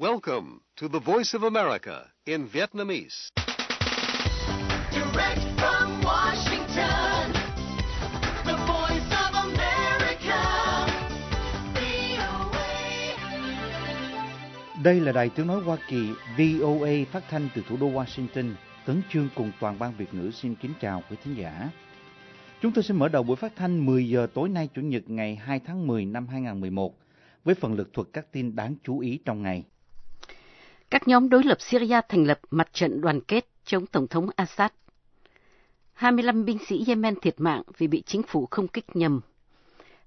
Welcome to the Voice of America in Vietnamese. Direct from Washington, the voice of America, VOA. Đây là đài tiếng nói Hoa Kỳ VOA phát thanh từ thủ đô Washington. Tấn Chương cùng toàn ban Việt ngữ xin kính chào quý thính giả. Chúng tôi sẽ mở đầu buổi phát thanh 10 giờ tối nay Chủ nhật ngày 2 tháng 10 năm 2011 với phần lực thuật các tin đáng chú ý trong ngày. Các nhóm đối lập Syria thành lập mặt trận đoàn kết chống Tổng thống Assad. 25 binh sĩ Yemen thiệt mạng vì bị chính phủ không kích nhầm.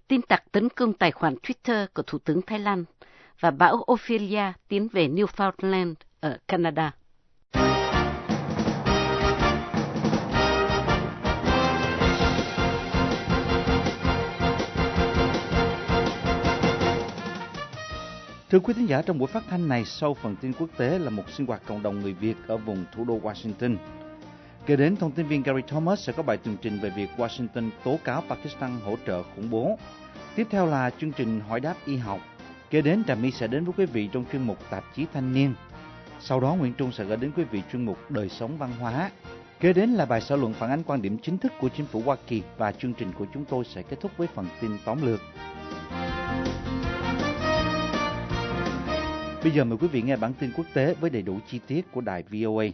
Tin tặc tấn công tài khoản Twitter của Thủ tướng Thái Lan và bão Ophelia tiến về Newfoundland ở Canada. Thưa quý thính giả, trong buổi phát thanh này sau phần tin quốc tế là một sinh hoạt cộng đồng người Việt ở vùng thủ đô Washington. Kế đến, thông tin viên Gary Thomas sẽ có bài tường trình về việc Washington tố cáo Pakistan hỗ trợ khủng bố. Tiếp theo là chương trình hỏi đáp y học. Kế đến, Trà My sẽ đến với quý vị trong chuyên mục tạp chí thanh niên. Sau đó, Nguyễn Trung sẽ gửi đến quý vị chuyên mục đời sống văn hóa. Kế đến là bài xã luận phản ánh quan điểm chính thức của chính phủ Hoa Kỳ và chương trình của chúng tôi sẽ kết thúc với phần tin tóm lược. Bây giờ mời quý vị nghe bản tin quốc tế với đầy đủ chi tiết của đài VOA.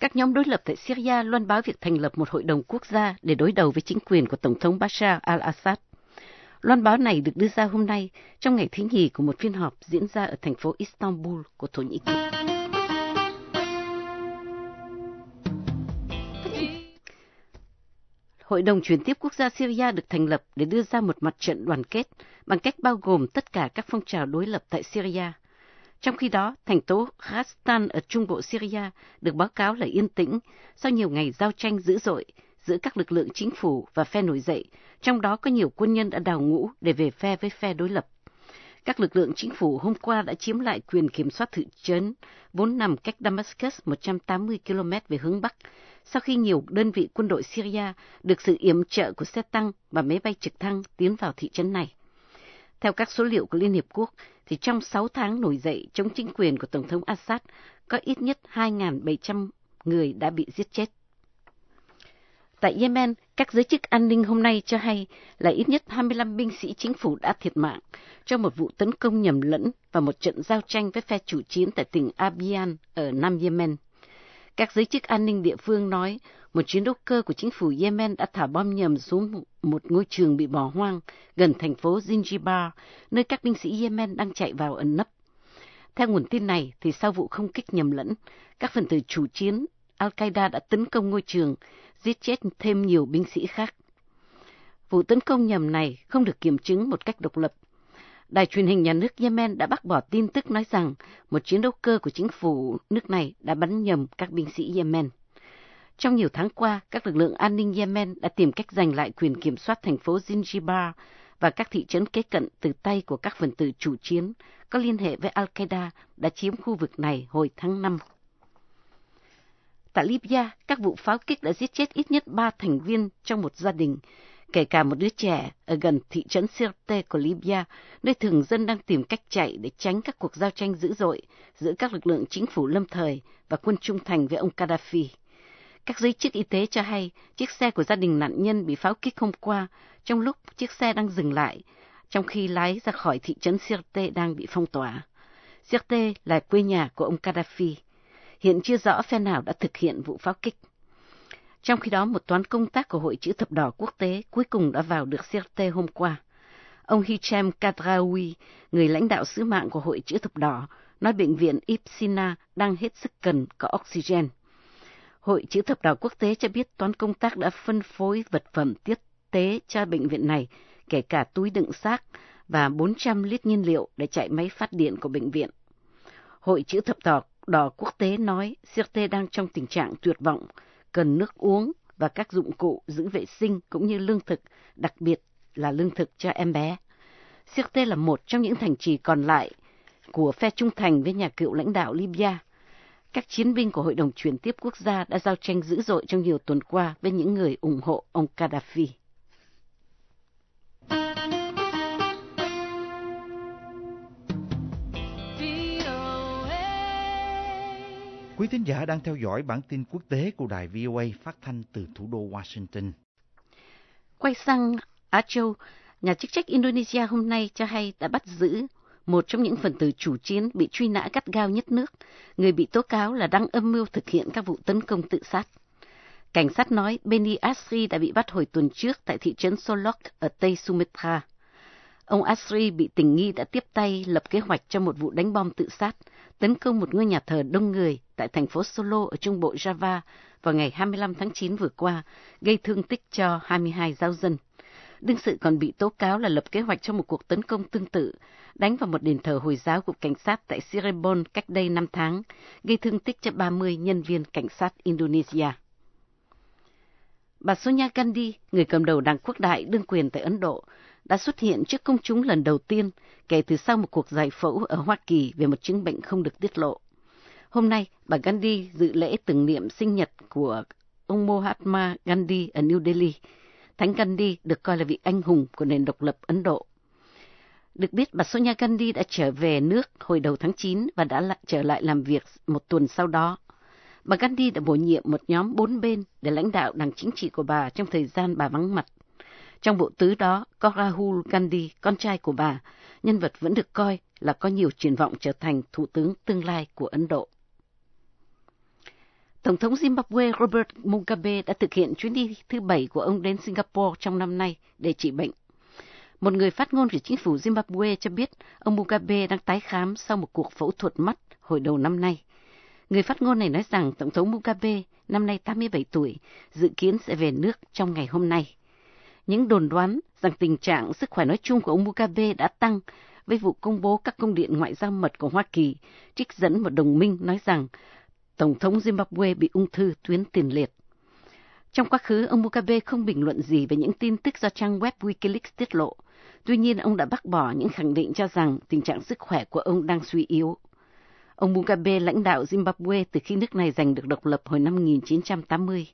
Các nhóm đối lập tại Syria loan báo việc thành lập một hội đồng quốc gia để đối đầu với chính quyền của Tổng thống Bashar al-Assad. Loan báo này được đưa ra hôm nay trong ngày thứ nhì của một phiên họp diễn ra ở thành phố Istanbul của Thổ Nhĩ Kỳ. Hội đồng chuyển tiếp quốc gia Syria được thành lập để đưa ra một mặt trận đoàn kết bằng cách bao gồm tất cả các phong trào đối lập tại Syria. Trong khi đó, thành tố Khastan ở trung bộ Syria được báo cáo là yên tĩnh sau nhiều ngày giao tranh dữ dội giữa các lực lượng chính phủ và phe nổi dậy, trong đó có nhiều quân nhân đã đào ngũ để về phe với phe đối lập. Các lực lượng chính phủ hôm qua đã chiếm lại quyền kiểm soát thị trấn, vốn nằm cách Damascus 180 km về hướng Bắc, sau khi nhiều đơn vị quân đội Syria được sự yểm trợ của xe tăng và máy bay trực thăng tiến vào thị trấn này. Theo các số liệu của Liên Hiệp Quốc, thì trong 6 tháng nổi dậy chống chính quyền của Tổng thống Assad, có ít nhất 2.700 người đã bị giết chết. Tại Yemen, các giới chức an ninh hôm nay cho hay là ít nhất 25 binh sĩ chính phủ đã thiệt mạng trong một vụ tấn công nhầm lẫn và một trận giao tranh với phe chủ chiến tại tỉnh Abiyan ở Nam Yemen. Các giới chức an ninh địa phương nói một chiến đấu cơ của chính phủ Yemen đã thả bom nhầm xuống một ngôi trường bị bỏ hoang gần thành phố Zinjibar, nơi các binh sĩ Yemen đang chạy vào ẩn nấp. Theo nguồn tin này, thì sau vụ không kích nhầm lẫn, các phần tử chủ chiến Al-Qaeda đã tấn công ngôi trường, giết chết thêm nhiều binh sĩ khác. Vụ tấn công nhầm này không được kiểm chứng một cách độc lập. Đài truyền hình nhà nước Yemen đã bác bỏ tin tức nói rằng một chiến đấu cơ của chính phủ nước này đã bắn nhầm các binh sĩ Yemen. Trong nhiều tháng qua, các lực lượng an ninh Yemen đã tìm cách giành lại quyền kiểm soát thành phố Zinjibar và các thị trấn kế cận từ tay của các phần tử chủ chiến có liên hệ với Al-Qaeda đã chiếm khu vực này hồi tháng 5. Tại Libya, các vụ pháo kích đã giết chết ít nhất ba thành viên trong một gia đình, kể cả một đứa trẻ ở gần thị trấn Sirte của Libya, nơi thường dân đang tìm cách chạy để tránh các cuộc giao tranh dữ dội giữa các lực lượng chính phủ lâm thời và quân trung thành với ông Gaddafi. Các giới chức y tế cho hay chiếc xe của gia đình nạn nhân bị pháo kích hôm qua trong lúc chiếc xe đang dừng lại, trong khi lái ra khỏi thị trấn Sirte đang bị phong tỏa. Sirte là quê nhà của ông Gaddafi. Hiện chưa rõ phe nào đã thực hiện vụ pháo kích. Trong khi đó, một toán công tác của Hội chữ thập đỏ quốc tế cuối cùng đã vào được Sirte hôm qua. Ông Hichem Kadraoui, người lãnh đạo sứ mạng của Hội chữ thập đỏ, nói bệnh viện Ipsina đang hết sức cần có oxygen. Hội chữ thập đỏ quốc tế cho biết toán công tác đã phân phối vật phẩm tiếp tế cho bệnh viện này, kể cả túi đựng xác và 400 lít nhiên liệu để chạy máy phát điện của bệnh viện. Hội chữ thập đỏ, đỏ quốc tế nói Sirte đang trong tình trạng tuyệt vọng, cần nước uống và các dụng cụ giữ vệ sinh cũng như lương thực, đặc biệt là lương thực cho em bé. Sirte là một trong những thành trì còn lại của phe trung thành với nhà cựu lãnh đạo Libya. Các chiến binh của Hội đồng Chuyển tiếp Quốc gia đã giao tranh dữ dội trong nhiều tuần qua với những người ủng hộ ông Gaddafi. Quý thính giả đang theo dõi bản tin quốc tế của đài VOA phát thanh từ thủ đô Washington. Quay sang Á Châu, nhà chức trách Indonesia hôm nay cho hay đã bắt giữ một trong những phần tử chủ chiến bị truy nã gắt gao nhất nước, người bị tố cáo là đang âm mưu thực hiện các vụ tấn công tự sát. Cảnh sát nói Benny Asri đã bị bắt hồi tuần trước tại thị trấn Solok ở Tây Sumatra. Ông Asri bị tình nghi đã tiếp tay lập kế hoạch cho một vụ đánh bom tự sát, tấn công một ngôi nhà thờ đông người tại thành phố Solo ở trung bộ Java vào ngày 25 tháng 9 vừa qua, gây thương tích cho 22 giáo dân. Đương sự còn bị tố cáo là lập kế hoạch cho một cuộc tấn công tương tự, đánh vào một đền thờ Hồi giáo của cảnh sát tại Cirebon cách đây 5 tháng, gây thương tích cho 30 nhân viên cảnh sát Indonesia. Bà Sonia Gandhi, người cầm đầu đảng quốc đại đương quyền tại Ấn Độ, đã xuất hiện trước công chúng lần đầu tiên kể từ sau một cuộc giải phẫu ở Hoa Kỳ về một chứng bệnh không được tiết lộ. Hôm nay, bà Gandhi dự lễ tưởng niệm sinh nhật của ông Mahatma Gandhi ở New Delhi. Thánh Gandhi được coi là vị anh hùng của nền độc lập Ấn Độ. Được biết, bà Sonia Gandhi đã trở về nước hồi đầu tháng 9 và đã lại trở lại làm việc một tuần sau đó. Bà Gandhi đã bổ nhiệm một nhóm bốn bên để lãnh đạo đảng chính trị của bà trong thời gian bà vắng mặt. Trong bộ tứ đó có Rahul Gandhi, con trai của bà, nhân vật vẫn được coi là có nhiều triển vọng trở thành thủ tướng tương lai của Ấn Độ. Tổng thống Zimbabwe Robert Mugabe đã thực hiện chuyến đi thứ bảy của ông đến Singapore trong năm nay để trị bệnh. Một người phát ngôn của chính phủ Zimbabwe cho biết ông Mugabe đang tái khám sau một cuộc phẫu thuật mắt hồi đầu năm nay. Người phát ngôn này nói rằng Tổng thống Mugabe, năm nay 87 tuổi, dự kiến sẽ về nước trong ngày hôm nay. Những đồn đoán rằng tình trạng sức khỏe nói chung của ông Mugabe đã tăng với vụ công bố các công điện ngoại giao mật của Hoa Kỳ, trích dẫn một đồng minh nói rằng Tổng thống Zimbabwe bị ung thư tuyến tiền liệt. Trong quá khứ, ông Mugabe không bình luận gì về những tin tức do trang web Wikileaks tiết lộ. Tuy nhiên, ông đã bác bỏ những khẳng định cho rằng tình trạng sức khỏe của ông đang suy yếu. Ông Mugabe lãnh đạo Zimbabwe từ khi nước này giành được độc lập hồi năm 1980.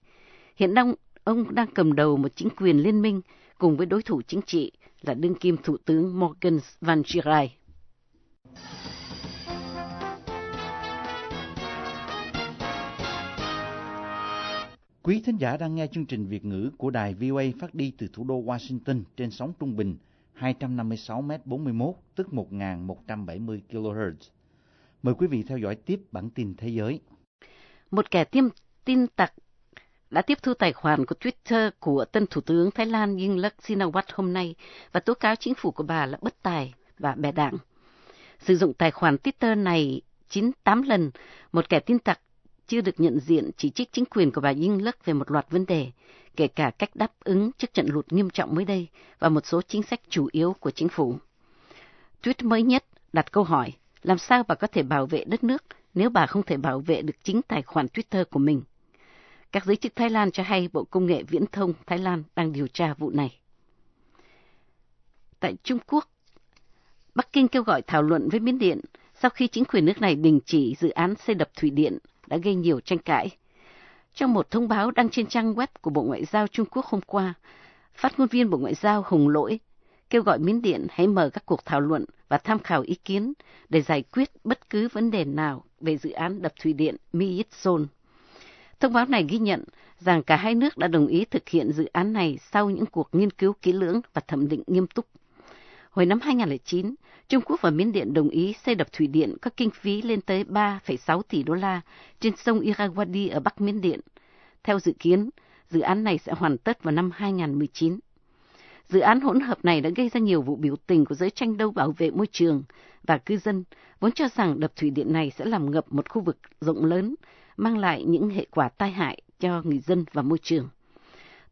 Hiện đang, ông đang cầm đầu một chính quyền liên minh cùng với đối thủ chính trị là đương kim thủ tướng Morgan Van Chirai. Quý thính giả đang nghe chương trình Việt ngữ của đài VOA phát đi từ thủ đô Washington trên sóng trung bình 256m41 tức 1.170 kHz. Mời quý vị theo dõi tiếp bản tin thế giới. Một kẻ tiêm tin tặc đã tiếp thu tài khoản của Twitter của tân Thủ tướng Thái Lan Yingluck Shinawat hôm nay và tố cáo chính phủ của bà là bất tài và bè đảng. Sử dụng tài khoản Twitter này 98 lần, một kẻ tin tặc chưa được nhận diện chỉ trích chính quyền của bà Yingluck về một loạt vấn đề, kể cả cách đáp ứng trước trận lụt nghiêm trọng mới đây và một số chính sách chủ yếu của chính phủ. Tweet mới nhất đặt câu hỏi, làm sao bà có thể bảo vệ đất nước nếu bà không thể bảo vệ được chính tài khoản Twitter của mình? Các giới chức Thái Lan cho hay Bộ Công nghệ Viễn thông Thái Lan đang điều tra vụ này. Tại Trung Quốc, Bắc Kinh kêu gọi thảo luận với Miến Điện sau khi chính quyền nước này đình chỉ dự án xây đập thủy điện đã gây nhiều tranh cãi. Trong một thông báo đăng trên trang web của Bộ Ngoại giao Trung Quốc hôm qua, phát ngôn viên Bộ Ngoại giao Hùng Lỗi kêu gọi Miến Điện hãy mở các cuộc thảo luận và tham khảo ý kiến để giải quyết bất cứ vấn đề nào về dự án đập thủy điện Myitson. Thông báo này ghi nhận rằng cả hai nước đã đồng ý thực hiện dự án này sau những cuộc nghiên cứu kỹ lưỡng và thẩm định nghiêm túc. Hồi năm 2009, Trung Quốc và Miến Điện đồng ý xây đập thủy điện có kinh phí lên tới 3,6 tỷ đô la trên sông Irrawaddy ở Bắc Miến Điện. Theo dự kiến, dự án này sẽ hoàn tất vào năm 2019. Dự án hỗn hợp này đã gây ra nhiều vụ biểu tình của giới tranh đấu bảo vệ môi trường và cư dân vốn cho rằng đập thủy điện này sẽ làm ngập một khu vực rộng lớn, mang lại những hệ quả tai hại cho người dân và môi trường.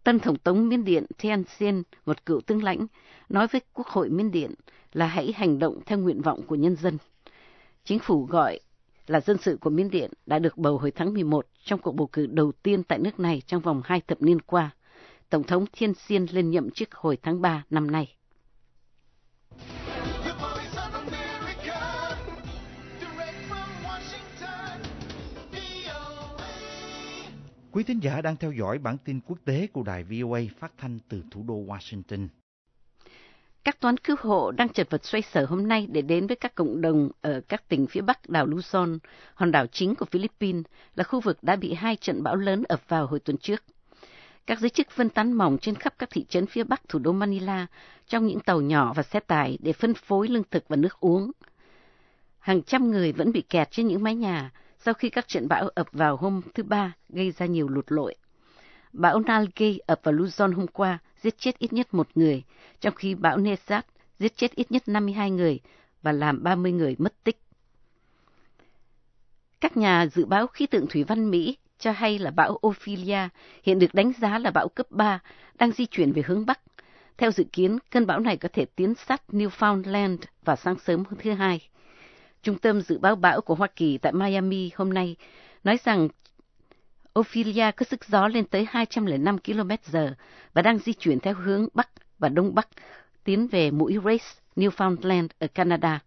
Tân Tổng thống Miến Điện Thein Sein, một cựu tướng lãnh, nói với Quốc hội Miến Điện là hãy hành động theo nguyện vọng của nhân dân. Chính phủ gọi là dân sự của Miến Điện đã được bầu hồi tháng 11 trong cuộc bầu cử đầu tiên tại nước này trong vòng hai thập niên qua. Tổng thống Thiên Xiên lên nhậm chức hồi tháng 3 năm nay. Quý thính giả đang theo dõi bản tin quốc tế của đài VOA phát thanh từ thủ đô Washington. Các toán cứu hộ đang chật vật xoay sở hôm nay để đến với các cộng đồng ở các tỉnh phía bắc đảo Luzon, hòn đảo chính của Philippines, là khu vực đã bị hai trận bão lớn ập vào hồi tuần trước. Các giới chức phân tán mỏng trên khắp các thị trấn phía bắc thủ đô Manila trong những tàu nhỏ và xe tải để phân phối lương thực và nước uống. Hàng trăm người vẫn bị kẹt trên những mái nhà sau khi các trận bão ập vào hôm thứ Ba gây ra nhiều lụt lội. Bão Nalge ập vào Luzon hôm qua, giết chết ít nhất một người, trong khi bão Nesat giết chết ít nhất 52 người và làm 30 người mất tích. Các nhà dự báo khí tượng thủy văn Mỹ cho hay là bão Ophelia hiện được đánh giá là bão cấp 3 đang di chuyển về hướng Bắc. Theo dự kiến, cơn bão này có thể tiến sát Newfoundland vào sáng sớm thứ Hai. Trung tâm Dự báo bão của Hoa Kỳ tại Miami hôm nay nói rằng Ophelia có sức gió lên tới 205 km giờ và đang di chuyển theo hướng Bắc và Đông Bắc, tiến về mũi Race, Newfoundland ở Canada.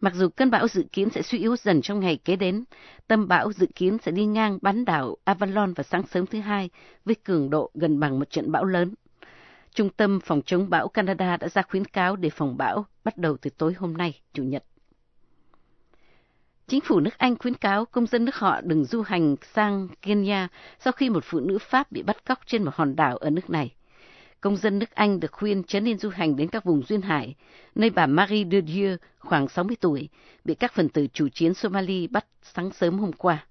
Mặc dù cơn bão dự kiến sẽ suy yếu dần trong ngày kế đến, tâm bão dự kiến sẽ đi ngang bán đảo Avalon vào sáng sớm thứ hai với cường độ gần bằng một trận bão lớn. Trung tâm phòng chống bão Canada đã ra khuyến cáo để phòng bão bắt đầu từ tối hôm nay, Chủ nhật. Chính phủ nước Anh khuyến cáo công dân nước họ đừng du hành sang Kenya sau khi một phụ nữ Pháp bị bắt cóc trên một hòn đảo ở nước này. Công dân nước Anh được khuyên chớ nên du hành đến các vùng duyên hải, nơi bà Marie de Dieu, khoảng 60 tuổi, bị các phần tử chủ chiến Somali bắt sáng sớm hôm qua.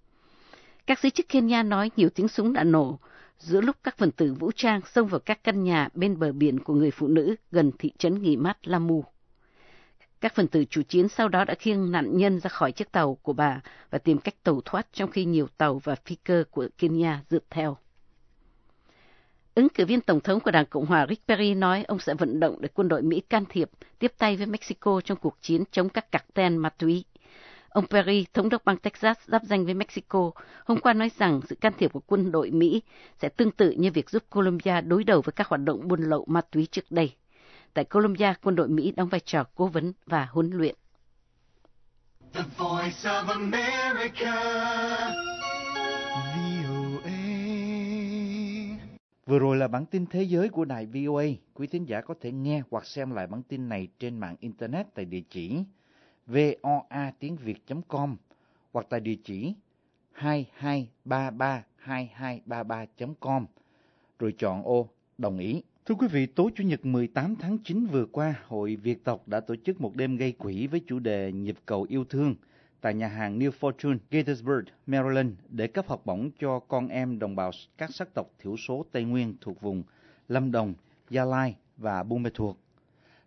Các giới chức Kenya nói nhiều tiếng súng đã nổ, giữa lúc các phần tử vũ trang xông vào các căn nhà bên bờ biển của người phụ nữ gần thị trấn nghỉ mát Lamu. Các phần tử chủ chiến sau đó đã khiêng nạn nhân ra khỏi chiếc tàu của bà và tìm cách tàu thoát trong khi nhiều tàu và phi cơ của Kenya rượt theo. Ứng cử viên Tổng thống của Đảng Cộng hòa Rick Perry nói ông sẽ vận động để quân đội Mỹ can thiệp, tiếp tay với Mexico trong cuộc chiến chống các cartel ma túy. Ông Perry, thống đốc bang Texas giáp danh với Mexico, hôm qua nói rằng sự can thiệp của quân đội Mỹ sẽ tương tự như việc giúp Colombia đối đầu với các hoạt động buôn lậu ma túy trước đây. Tại Colombia, quân đội Mỹ đóng vai trò cố vấn và huấn luyện. The voice of America. Vừa rồi là bản tin thế giới của đài VOA. Quý thính giả có thể nghe hoặc xem lại bản tin này trên mạng Internet tại địa chỉ voa tiếng việt.com hoặc tại địa chỉ 22332233.com rồi chọn ô đồng ý. Thưa quý vị, tối Chủ nhật 18 tháng 9 vừa qua, Hội Việt tộc đã tổ chức một đêm gây quỹ với chủ đề Nhịp cầu yêu thương tại nhà hàng New Fortune, Gettysburg, Maryland để cấp học bổng cho con em đồng bào các sắc tộc thiểu số Tây Nguyên thuộc vùng Lâm Đồng, Gia Lai và Buôn Mê Thuột.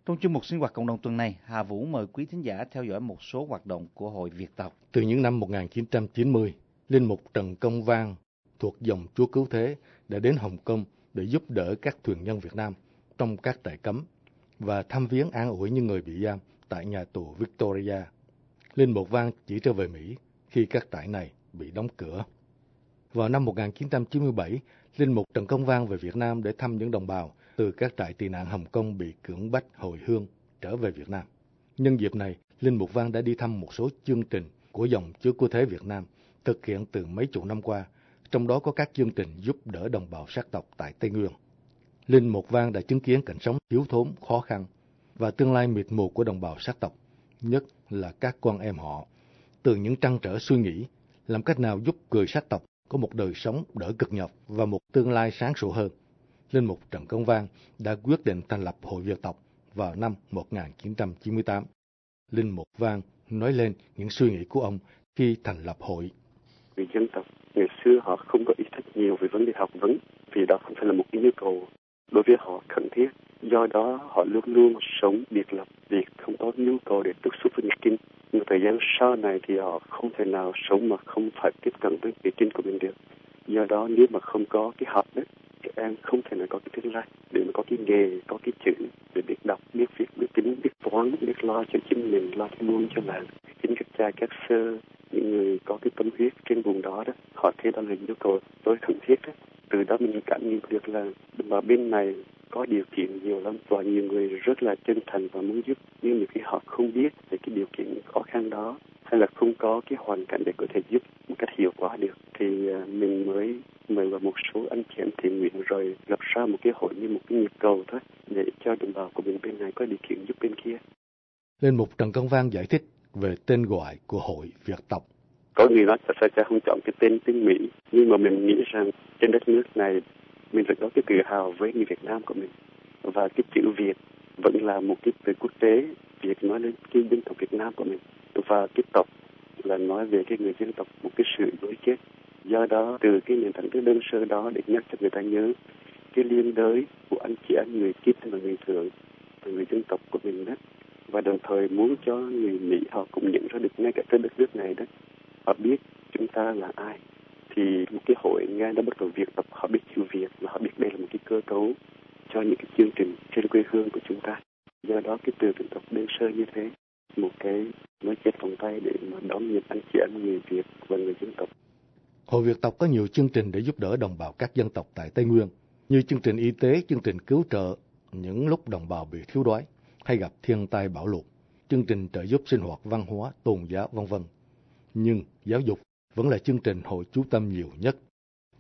Trong chương mục sinh hoạt cộng đồng tuần này, Hà Vũ mời quý thính giả theo dõi một số hoạt động của Hội Việt tộc. Từ những năm 1990, Linh Mục Trần Công Vang thuộc dòng Chúa Cứu Thế đã đến Hồng Kông để giúp đỡ các thuyền nhân Việt Nam trong các trại cấm và thăm viếng an ủi những người bị giam tại nhà tù Victoria. Linh Mục Vang chỉ trở về Mỹ khi các trại này bị đóng cửa. Vào năm 1997, Linh Mục Trần Công Vang về Việt Nam để thăm những đồng bào từ các trại tị nạn Hồng Kông bị cưỡng bách hồi hương trở về Việt Nam. Nhân dịp này, Linh Mục Vang đã đi thăm một số chương trình của dòng Chúa Cứu Thế Việt Nam thực hiện từ mấy chục năm qua, trong đó có các chương trình giúp đỡ đồng bào sắc tộc tại Tây Nguyên. Linh Một Vang đã chứng kiến cảnh sống thiếu thốn, khó khăn và tương lai miệt mù của đồng bào sắc tộc, nhất là các con em họ. Từ những trăn trở suy nghĩ, làm cách nào giúp người sắc tộc có một đời sống đỡ cực nhọc và một tương lai sáng sủa hơn. Linh mục Trần Công Vang đã quyết định thành lập Hội Việt tộc vào năm 1998. Linh mục Vang nói lên những suy nghĩ của ông khi thành lập hội. Vì dân tộc ngày xưa họ không có ý thức nhiều về vấn đề học vấn, vì đó không phải là một cái nhu cầu đối với họ cần thiết. Do đó, họ luôn luôn sống biệt lập, vì không có nhu cầu để tiếp xúc với người kinh nhưng thời gian sau này thì họ không thể nào sống mà không phải tiếp cận với người kinh của mình được. Do đó, nếu mà không có cái học đấy thì em không thể nào có cái tương lai để mà có cái nghề, có cái chữ để biết đọc, biết viết, biết tính, biết toán, biết lo cho chính mình, lo cho luôn cho làng chính các cha, các sơ những người có cái tâm huyết trên vùng đó đó, họ thấy đó là nhu cầu tối cần thiết đó. từ đó mình cảm nhận được là mà bên này có điều kiện nhiều lắm và nhiều người rất là chân thành và muốn giúp nhưng nhiều khi họ không biết về cái điều kiện khó khăn đó, hay là không có cái hoàn cảnh để có thể giúp một cách hiệu quả được, thì à, mình mới mời vào một số anh chị em thiện nguyện rồi lập ra một cái hội như một cái nhịp cầu thôi, để cho đồng bào của mình bên này có điều kiện giúp bên kia. Lên mục Trần Công Văn giải thích về tên gọi của hội Việt tộc. Có người nói tại sao cha không chọn cái tên tiếng Mỹ, nhưng mà mình nghĩ rằng trên đất nước này mình phải có cái tự hào với người Việt Nam của mình. Và cái chữ Việt vẫn là một cái từ quốc tế, Việt nói lên cái dân tộc Việt Nam của mình. Và cái tộc là nói về cái người dân tộc, một cái sự đối chết do đó, từ cái nền tảng cái đơn sơ đó để nhắc cho người ta nhớ cái liên đới của anh chị em người kiếp và người thường người dân tộc của mình đó và đồng thời muốn cho người Mỹ họ cũng nhận ra được ngay cả trên đất nước này đó. Họ biết chúng ta là ai. Thì một cái hội nghe đã bắt đầu việc tập họ biết chữ Việt và họ biết đây là một cái cơ cấu cho những cái chương trình trên quê hương của chúng ta. Do đó cái từ dân tộc đơn sơ như thế một cái nói chết vòng tay để mà đón nhận anh chị em người Việt và người dân tộc. Hội Việt tộc có nhiều chương trình để giúp đỡ đồng bào các dân tộc tại Tây Nguyên, như chương trình y tế, chương trình cứu trợ những lúc đồng bào bị thiếu đói hay gặp thiên tai bão lụt, chương trình trợ giúp sinh hoạt văn hóa, tôn giáo, vân vân. Nhưng giáo dục vẫn là chương trình hội chú tâm nhiều nhất.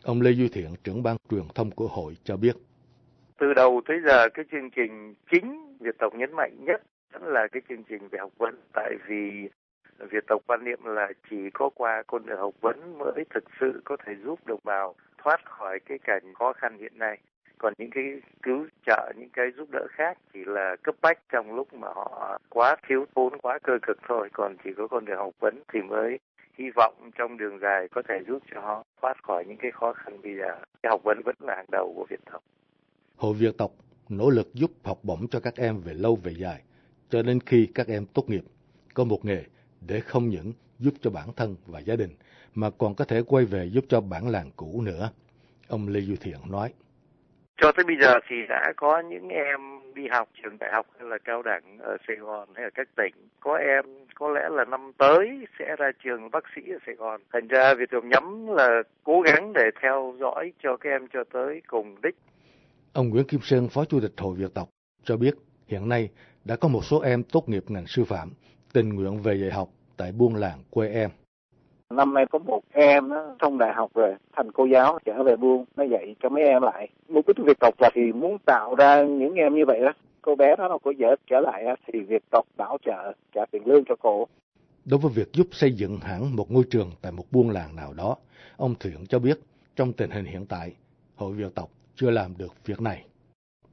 Ông Lê Duy Thiện, trưởng ban truyền thông của hội cho biết. Từ đầu tới giờ cái chương trình chính Việt tộc nhấn mạnh nhất vẫn là cái chương trình về học vấn tại vì Việt tộc quan niệm là chỉ có qua con đường học vấn mới thực sự có thể giúp đồng bào thoát khỏi cái cảnh khó khăn hiện nay. Còn những cái cứu trợ, những cái giúp đỡ khác chỉ là cấp bách trong lúc mà họ quá thiếu thốn, quá cơ cực thôi. Còn chỉ có con đường học vấn thì mới hy vọng trong đường dài có thể giúp cho họ thoát khỏi những cái khó khăn bây giờ. Cái học vấn vẫn là hàng đầu của Việt tộc. Hội Việt tộc nỗ lực giúp học bổng cho các em về lâu về dài, cho đến khi các em tốt nghiệp, có một nghề để không những giúp cho bản thân và gia đình, mà còn có thể quay về giúp cho bản làng cũ nữa. Ông Lê Duy Thiện nói. Cho tới bây giờ thì đã có những em đi học trường đại học hay là cao đẳng ở Sài Gòn hay ở các tỉnh. Có em có lẽ là năm tới sẽ ra trường bác sĩ ở Sài Gòn. Thành ra Việt Nam nhắm là cố gắng để theo dõi cho các em cho tới cùng đích. Ông Nguyễn Kim Sơn, Phó Chủ tịch Hội Việt tộc, cho biết hiện nay đã có một số em tốt nghiệp ngành sư phạm, tình nguyện về dạy học tại buôn làng quê em. Năm nay có một em đó, trong đại học rồi, thành cô giáo trở về buôn, nó dạy cho mấy em lại. Mục đích Việt tộc là thì muốn tạo ra những em như vậy đó. Cô bé đó nó có dễ trở lại thì Việt tộc bảo trợ trả tiền lương cho cô. Đối với việc giúp xây dựng hẳn một ngôi trường tại một buôn làng nào đó, ông Thiện cho biết trong tình hình hiện tại, Hội Việt tộc chưa làm được việc này.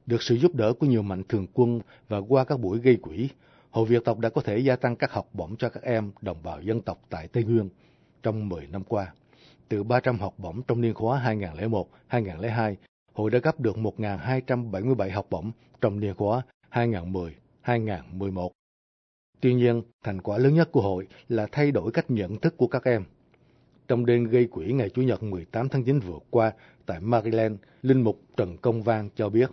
Được sự giúp đỡ của nhiều mạnh thường quân và qua các buổi gây quỹ, Hội Việt tộc đã có thể gia tăng các học bổng cho các em đồng bào dân tộc tại Tây Nguyên trong 10 năm qua. Từ 300 học bổng trong niên khóa 2001-2002, hội đã cấp được 1.277 học bổng trong niên khóa 2010-2011. Tuy nhiên, thành quả lớn nhất của hội là thay đổi cách nhận thức của các em. Trong đêm gây quỹ ngày Chủ nhật 18 tháng 9 vừa qua tại Maryland, Linh Mục Trần Công Vang cho biết.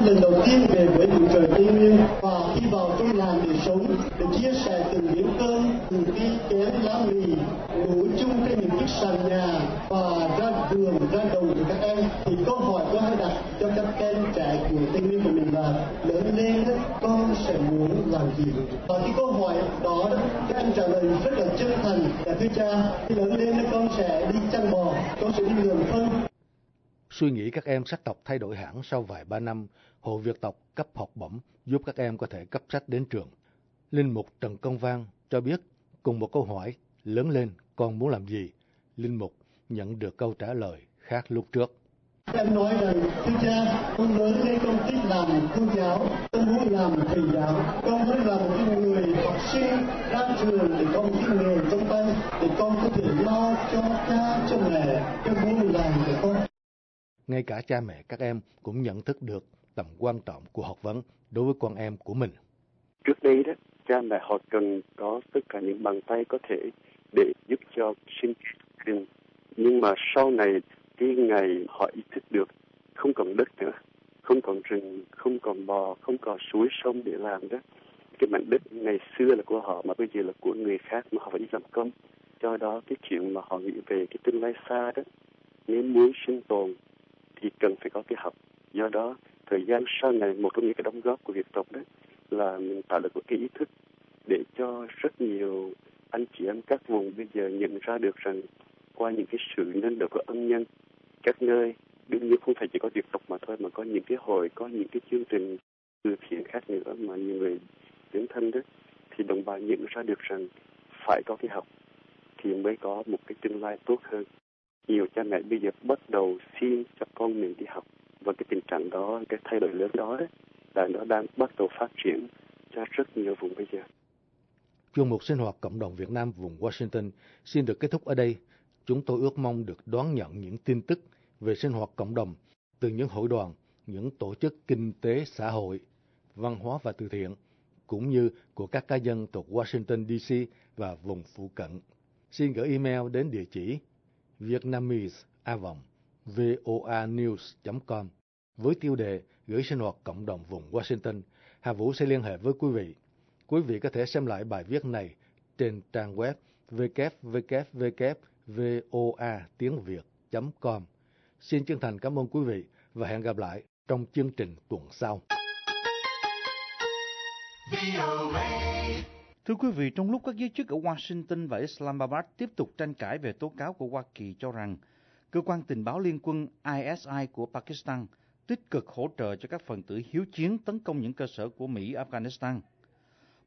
Lần đầu tiên về với bụi trời Tây Nguyên và đi vào trong làng để sống, để chia sẻ từng những cơ từ cái tiếng lá mì, ngủ chung trên những chiếc sàn nhà và ra đường, ra đồng của các em. Thì câu hỏi tôi hay đặt cho các em trẻ của Tây Nguyên của mình là lớn lên con sẽ muốn làm gì? Và cái câu hỏi đó, các em trả lời rất là chân thành. Dạ thưa cha, khi lớn lên con sẽ đi chăn bò, con sẽ đi lượm phân, Suy nghĩ các em sắc tộc thay đổi hẳn sau vài ba năm, Hội Việt tộc cấp học bổng giúp các em có thể cấp sách đến trường. Linh Mục Trần Công Văn cho biết cùng một câu hỏi, lớn lên con muốn làm gì? Linh Mục nhận được câu trả lời khác lúc trước. Em nói rằng, thưa cha, con lớn lên con thích làm cô giáo, con muốn làm thầy giáo, con muốn là một người học sinh ra trường để một cái nghề trong tay, để con có thể lo cho cha, cho mẹ, cho bố làm của con ngay cả cha mẹ các em cũng nhận thức được tầm quan trọng của học vấn đối với con em của mình. Trước đây đó, cha mẹ họ cần có tất cả những bàn tay có thể để giúp cho sinh viên. Nhưng mà sau này, cái ngày họ ý thức được không còn đất nữa, không còn rừng, không còn bò, không còn suối sông để làm đó. Cái mảnh đất ngày xưa là của họ mà bây giờ là của người khác mà họ phải đi làm công. Do đó cái chuyện mà họ nghĩ về cái tương lai xa đó, nếu muốn sinh tồn thì cần phải có cái học do đó thời gian sau này một trong những cái đóng góp của việc tộc đó là mình tạo được một cái ý thức để cho rất nhiều anh chị em các vùng bây giờ nhận ra được rằng qua những cái sự nâng đỡ của âm nhân, các nơi, đương nhiên không phải chỉ có việc đọc mà thôi, mà có những cái hội, có những cái chương trình từ thiện khác nữa mà nhiều người đến thân đó, thì đồng bào nhận ra được rằng phải có cái học thì mới có một cái tương lai tốt hơn. Nhiều cha mẹ bây giờ bắt đầu xin cho con mình đi học và cái tình trạng đó, cái thay đổi lớn đó là nó đang bắt đầu phát triển ra rất nhiều vùng bây giờ chuyên mục sinh hoạt cộng đồng Việt Nam vùng Washington xin được kết thúc ở đây. Chúng tôi ước mong được đón nhận những tin tức về sinh hoạt cộng đồng từ những hội đoàn, những tổ chức kinh tế xã hội, văn hóa và từ thiện, cũng như của các cá nhân thuộc Washington DC và vùng phụ cận. Xin gửi email đến địa chỉ vietnamese voanews.com với tiêu đề gửi sinh hoạt cộng đồng vùng Washington. Hà Vũ sẽ liên hệ với quý vị. Quý vị có thể xem lại bài viết này trên trang web www.voa.tiếng.việt.com. Xin chân thành cảm ơn quý vị và hẹn gặp lại trong chương trình tuần sau. Thưa quý vị, trong lúc các giới chức ở Washington và Islamabad tiếp tục tranh cãi về tố cáo của Hoa Kỳ cho rằng cơ quan tình báo liên quân ISI của Pakistan tích cực hỗ trợ cho các phần tử hiếu chiến tấn công những cơ sở của Mỹ Afghanistan.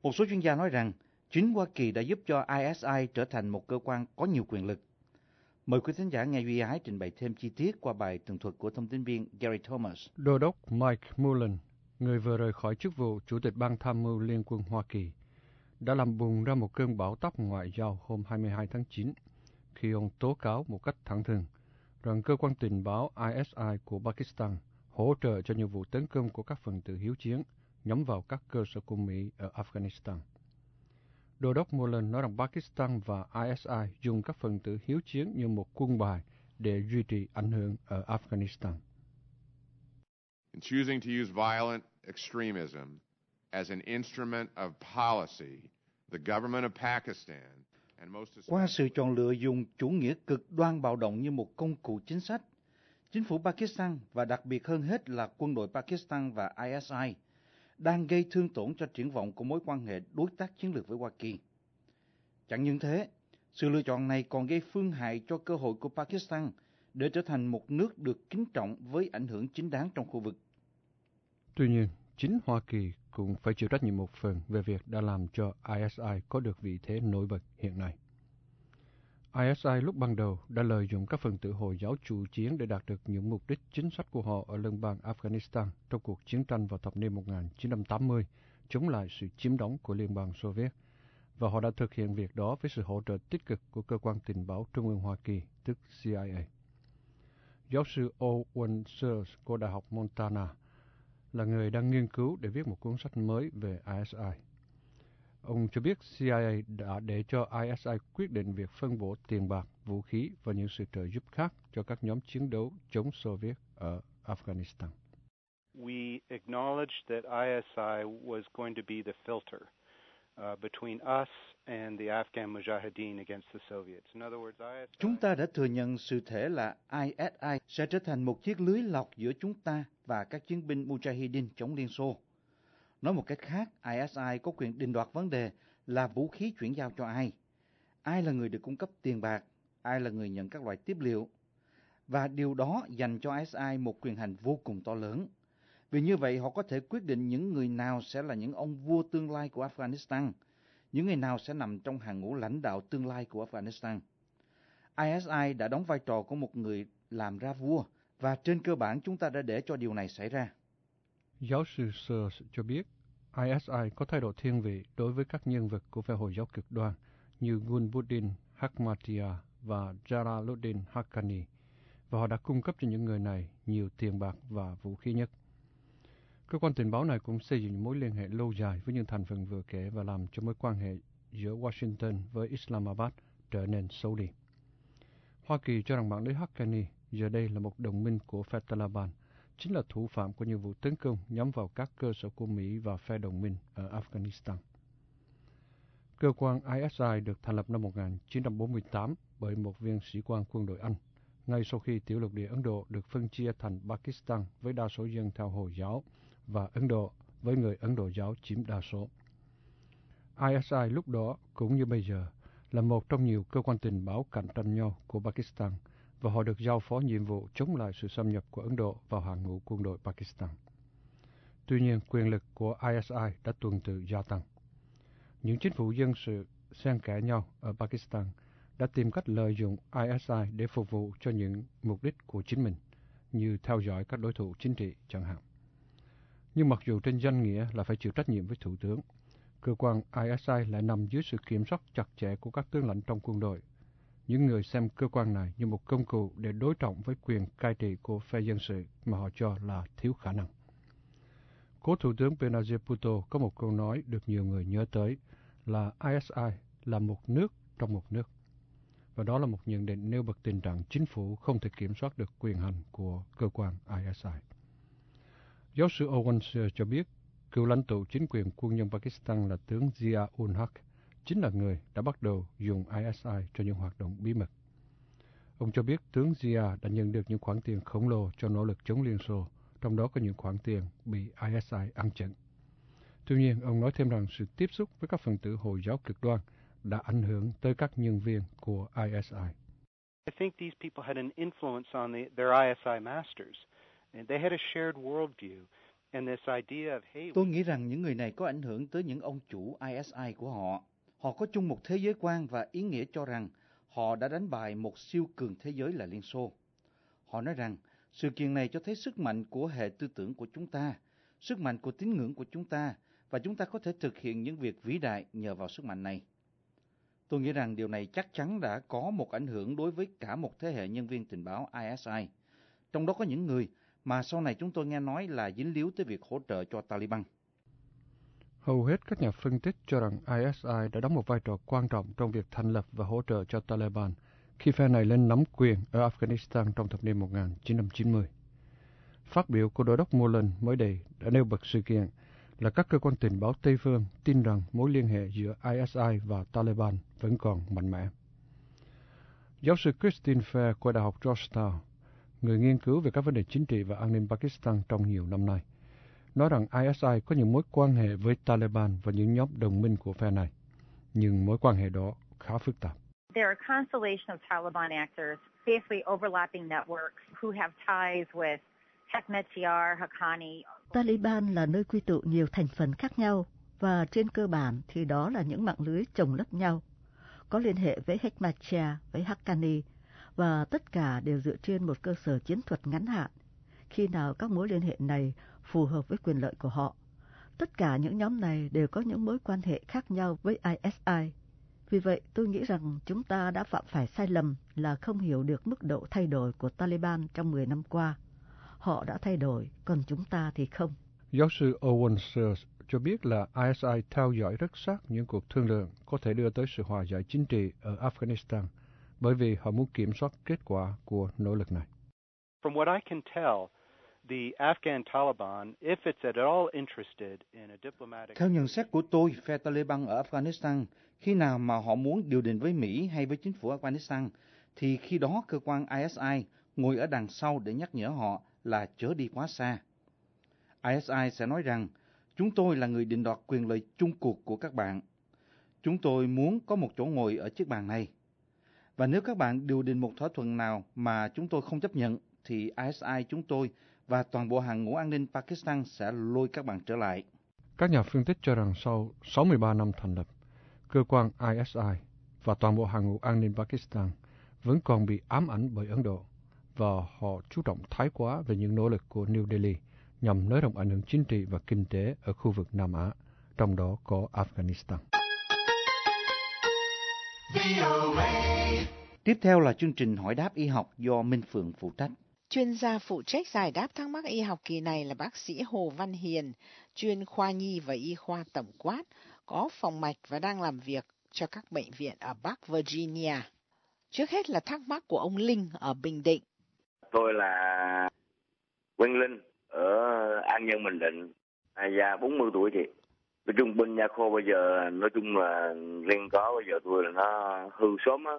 Một số chuyên gia nói rằng chính Hoa Kỳ đã giúp cho ISI trở thành một cơ quan có nhiều quyền lực. Mời quý thính giả nghe Duy Ái trình bày thêm chi tiết qua bài tường thuật của thông tin viên Gary Thomas. Đô đốc Mike Mullen, người vừa rời khỏi chức vụ Chủ tịch Ban Tham mưu Liên quân Hoa Kỳ, đã làm bùng ra một cơn bão táp ngoại giao hôm 22 tháng 9 khi ông tố cáo một cách thẳng thừng rằng cơ quan tình báo ISI của Pakistan hỗ trợ cho những vụ tấn công của các phần tử hiếu chiến nhắm vào các cơ sở của Mỹ ở Afghanistan. Đô đốc Mullen nói rằng Pakistan và ISI dùng các phần tử hiếu chiến như một quân bài để duy trì ảnh hưởng ở Afghanistan. In choosing to use violent extremism as an instrument of policy, the government of Pakistan qua sự chọn lựa dùng chủ nghĩa cực đoan bạo động như một công cụ chính sách, chính phủ Pakistan và đặc biệt hơn hết là quân đội Pakistan và ISI đang gây thương tổn cho triển vọng của mối quan hệ đối tác chiến lược với Hoa Kỳ. Chẳng những thế, sự lựa chọn này còn gây phương hại cho cơ hội của Pakistan để trở thành một nước được kính trọng với ảnh hưởng chính đáng trong khu vực. Tuy nhiên, chính Hoa Kỳ cũng phải chịu trách nhiệm một phần về việc đã làm cho ISI có được vị thế nổi bật hiện nay. ISI lúc ban đầu đã lợi dụng các phần tử Hồi giáo chủ chiến để đạt được những mục đích chính sách của họ ở liên bang Afghanistan trong cuộc chiến tranh vào thập niên 1980 chống lại sự chiếm đóng của Liên bang Xô Viết. Và họ đã thực hiện việc đó với sự hỗ trợ tích cực của cơ quan tình báo Trung ương Hoa Kỳ, tức CIA. Giáo sư Owen Sears của Đại học Montana là người đang nghiên cứu để viết một cuốn sách mới về ISI. Ông cho biết CIA đã để cho ISI quyết định việc phân bổ tiền bạc, vũ khí và những sự trợ giúp khác cho các nhóm chiến đấu chống Xô Viết ở Afghanistan. We acknowledged that ISI was going to be the filter uh, between us and the Afghan Mujahideen against the Soviets. In other words, ISI... Chúng ta đã thừa nhận sự thể là ISI sẽ trở thành một chiếc lưới lọc giữa chúng ta và các chiến binh Mujahideen chống Liên Xô. Nói một cách khác, ISI có quyền định đoạt vấn đề là vũ khí chuyển giao cho ai, ai là người được cung cấp tiền bạc, ai là người nhận các loại tiếp liệu. Và điều đó dành cho ISI một quyền hành vô cùng to lớn. Vì như vậy họ có thể quyết định những người nào sẽ là những ông vua tương lai của Afghanistan, những người nào sẽ nằm trong hàng ngũ lãnh đạo tương lai của Afghanistan. ISI đã đóng vai trò của một người làm ra vua, và trên cơ bản chúng ta đã để cho điều này xảy ra. Giáo sư Sears cho biết ISI có thái độ thiên vị đối với các nhân vật của phe Hồi giáo cực đoan như Gulbuddin Hakmatia và Jalaluddin Haqqani, và họ đã cung cấp cho những người này nhiều tiền bạc và vũ khí nhất. Cơ quan tình báo này cũng xây dựng mối liên hệ lâu dài với những thành phần vừa kể và làm cho mối quan hệ giữa Washington với Islamabad trở nên xấu đi. Hoa Kỳ cho rằng mạng lưới Haqqani giờ đây là một đồng minh của phe Taliban, chính là thủ phạm của những vụ tấn công nhắm vào các cơ sở của Mỹ và phe đồng minh ở Afghanistan. Cơ quan ISI được thành lập năm 1948 bởi một viên sĩ quan quân đội Anh, ngay sau khi tiểu lục địa Ấn Độ được phân chia thành Pakistan với đa số dân theo Hồi giáo và Ấn Độ với người Ấn Độ giáo chiếm đa số. ISI lúc đó cũng như bây giờ là một trong nhiều cơ quan tình báo cạnh tranh nhau của Pakistan và họ được giao phó nhiệm vụ chống lại sự xâm nhập của Ấn Độ vào hàng ngũ quân đội Pakistan. Tuy nhiên, quyền lực của ISI đã tuần tự gia tăng. Những chính phủ dân sự xen kẽ nhau ở Pakistan đã tìm cách lợi dụng ISI để phục vụ cho những mục đích của chính mình, như theo dõi các đối thủ chính trị chẳng hạn. Nhưng mặc dù trên danh nghĩa là phải chịu trách nhiệm với thủ tướng, cơ quan ISI lại nằm dưới sự kiểm soát chặt chẽ của các tướng lãnh trong quân đội. Những người xem cơ quan này như một công cụ để đối trọng với quyền cai trị của phe dân sự mà họ cho là thiếu khả năng. Cố Thủ tướng Benazir Bhutto có một câu nói được nhiều người nhớ tới là ISI là một nước trong một nước. Và đó là một nhận định nêu bật tình trạng chính phủ không thể kiểm soát được quyền hành của cơ quan ISI. Giáo sư Owen cho biết, cựu lãnh tụ chính quyền quân nhân Pakistan là tướng Zia ul Haq chính là người đã bắt đầu dùng ISI cho những hoạt động bí mật. Ông cho biết tướng Zia đã nhận được những khoản tiền khổng lồ cho nỗ lực chống Liên Xô, trong đó có những khoản tiền bị ISI ăn chặn. Tuy nhiên, ông nói thêm rằng sự tiếp xúc với các phần tử Hồi giáo cực đoan đã ảnh hưởng tới các nhân viên của ISI. I think these people had an influence on the, their ISI masters. And they had a shared worldview. And this idea of, hey, Tôi nghĩ rằng những người này có ảnh hưởng tới những ông chủ ISI của họ. Họ có chung một thế giới quan và ý nghĩa cho rằng họ đã đánh bại một siêu cường thế giới là Liên Xô. Họ nói rằng sự kiện này cho thấy sức mạnh của hệ tư tưởng của chúng ta, sức mạnh của tín ngưỡng của chúng ta và chúng ta có thể thực hiện những việc vĩ đại nhờ vào sức mạnh này. Tôi nghĩ rằng điều này chắc chắn đã có một ảnh hưởng đối với cả một thế hệ nhân viên tình báo ISI. Trong đó có những người mà sau này chúng tôi nghe nói là dính líu tới việc hỗ trợ cho Taliban. Hầu hết các nhà phân tích cho rằng ISI đã đóng một vai trò quan trọng trong việc thành lập và hỗ trợ cho Taliban khi phe này lên nắm quyền ở Afghanistan trong thập niên 1990. Phát biểu của Đô đốc Mullen mới đây đã nêu bật sự kiện là các cơ quan tình báo Tây phương tin rằng mối liên hệ giữa ISI và Taliban vẫn còn mạnh mẽ. Giáo sư Christine Fair của Đại học Georgetown, người nghiên cứu về các vấn đề chính trị và an ninh Pakistan trong nhiều năm nay, nói rằng ISI có những mối quan hệ với Taliban và những nhóm đồng minh của phe này, nhưng mối quan hệ đó khá phức tạp. There are a constellation of Taliban actors, basically overlapping networks, who have ties with Hekmatyar, Haqqani. Taliban là nơi quy tụ nhiều thành phần khác nhau và trên cơ bản thì đó là những mạng lưới chồng lấp nhau, có liên hệ với Hekmatyar, với Haqqani và tất cả đều dựa trên một cơ sở chiến thuật ngắn hạn. Khi nào các mối liên hệ này phù hợp với quyền lợi của họ, tất cả những nhóm này đều có những mối quan hệ khác nhau với ISI. Vì vậy, tôi nghĩ rằng chúng ta đã phạm phải sai lầm là không hiểu được mức độ thay đổi của Taliban trong 10 năm qua. Họ đã thay đổi, còn chúng ta thì không. Giáo sư Owen Sears cho biết là ISI theo dõi rất sát những cuộc thương lượng có thể đưa tới sự hòa giải chính trị ở Afghanistan, bởi vì họ muốn kiểm soát kết quả của nỗ lực này. From what I can tell, the Afghan Taliban, if it's at all interested in a diplomatic... Theo nhận xét của tôi, phe Taliban ở Afghanistan, khi nào mà họ muốn điều đình với Mỹ hay với chính phủ Afghanistan, thì khi đó cơ quan ISI ngồi ở đằng sau để nhắc nhở họ là chớ đi quá xa. ISI sẽ nói rằng, chúng tôi là người định đoạt quyền lợi chung cuộc của các bạn. Chúng tôi muốn có một chỗ ngồi ở chiếc bàn này. Và nếu các bạn điều định một thỏa thuận nào mà chúng tôi không chấp nhận, thì ISI chúng tôi và toàn bộ hàng ngũ an ninh Pakistan sẽ lôi các bạn trở lại. Các nhà phân tích cho rằng sau 63 năm thành lập, cơ quan ISI và toàn bộ hàng ngũ an ninh Pakistan vẫn còn bị ám ảnh bởi Ấn Độ và họ chú trọng thái quá về những nỗ lực của New Delhi nhằm nới rộng ảnh hưởng chính trị và kinh tế ở khu vực Nam Á, trong đó có Afghanistan. Tiếp theo là chương trình hỏi đáp y học do Minh Phượng phụ trách. Chuyên gia phụ trách giải đáp thắc mắc y học kỳ này là bác sĩ Hồ Văn Hiền, chuyên khoa nhi và y khoa tổng quát, có phòng mạch và đang làm việc cho các bệnh viện ở Bắc Virginia. Trước hết là thắc mắc của ông Linh ở Bình Định. Tôi là Quang Linh ở An Nhân Bình Định, già 40 tuổi chị. Nói chung bên nhà khô bây giờ nói chung là riêng có bây giờ tôi là nó hư sớm á.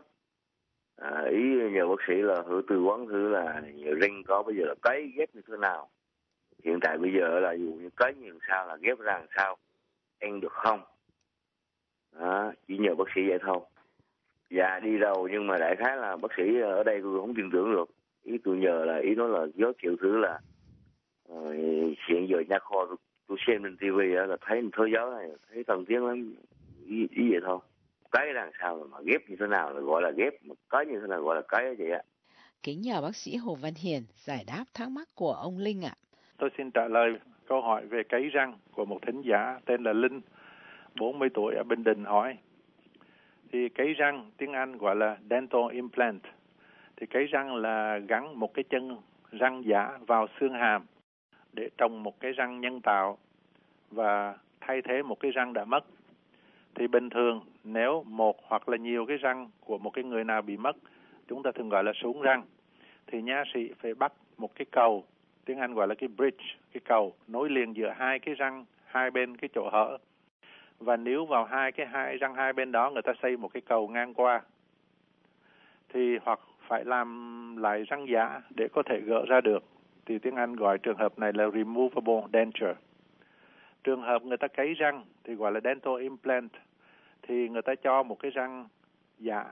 À, ý nhờ bác sĩ là thử tư vấn thử là riêng có bây giờ là cấy ghép như thế nào. Hiện tại bây giờ là dù như cấy như sao là ghép ra làm sao, ăn được không. Đó, chỉ nhờ bác sĩ vậy thôi. dạ đi đầu nhưng mà đại khái là bác sĩ ở đây tôi không tin tưởng được ý tôi nhờ là ý nói là giới thiệu thứ là uh, hiện giờ nha kho tôi, tôi xem trên tivi là thấy thế giới này thấy thần tiếng lắm ý, ý vậy thôi cái làm sao mà ghép như thế nào là gọi là ghép mà cái như thế nào gọi là cái vậy ạ. Kính nhờ bác sĩ Hồ Văn Hiền giải đáp thắc mắc của ông Linh ạ. Tôi xin trả lời câu hỏi về cấy răng của một thính giả tên là Linh 40 tuổi ở Bình Định hỏi. Thì cấy răng tiếng Anh gọi là dental implant thì cấy răng là gắn một cái chân răng giả vào xương hàm để trồng một cái răng nhân tạo và thay thế một cái răng đã mất. Thì bình thường nếu một hoặc là nhiều cái răng của một cái người nào bị mất, chúng ta thường gọi là xuống răng. Thì nha sĩ phải bắt một cái cầu, tiếng Anh gọi là cái bridge, cái cầu nối liền giữa hai cái răng, hai bên cái chỗ hở. Và nếu vào hai cái hai, răng hai bên đó, người ta xây một cái cầu ngang qua, thì hoặc phải làm lại răng giả để có thể gỡ ra được. Thì tiếng Anh gọi trường hợp này là removable denture. Trường hợp người ta cấy răng thì gọi là dental implant thì người ta cho một cái răng giả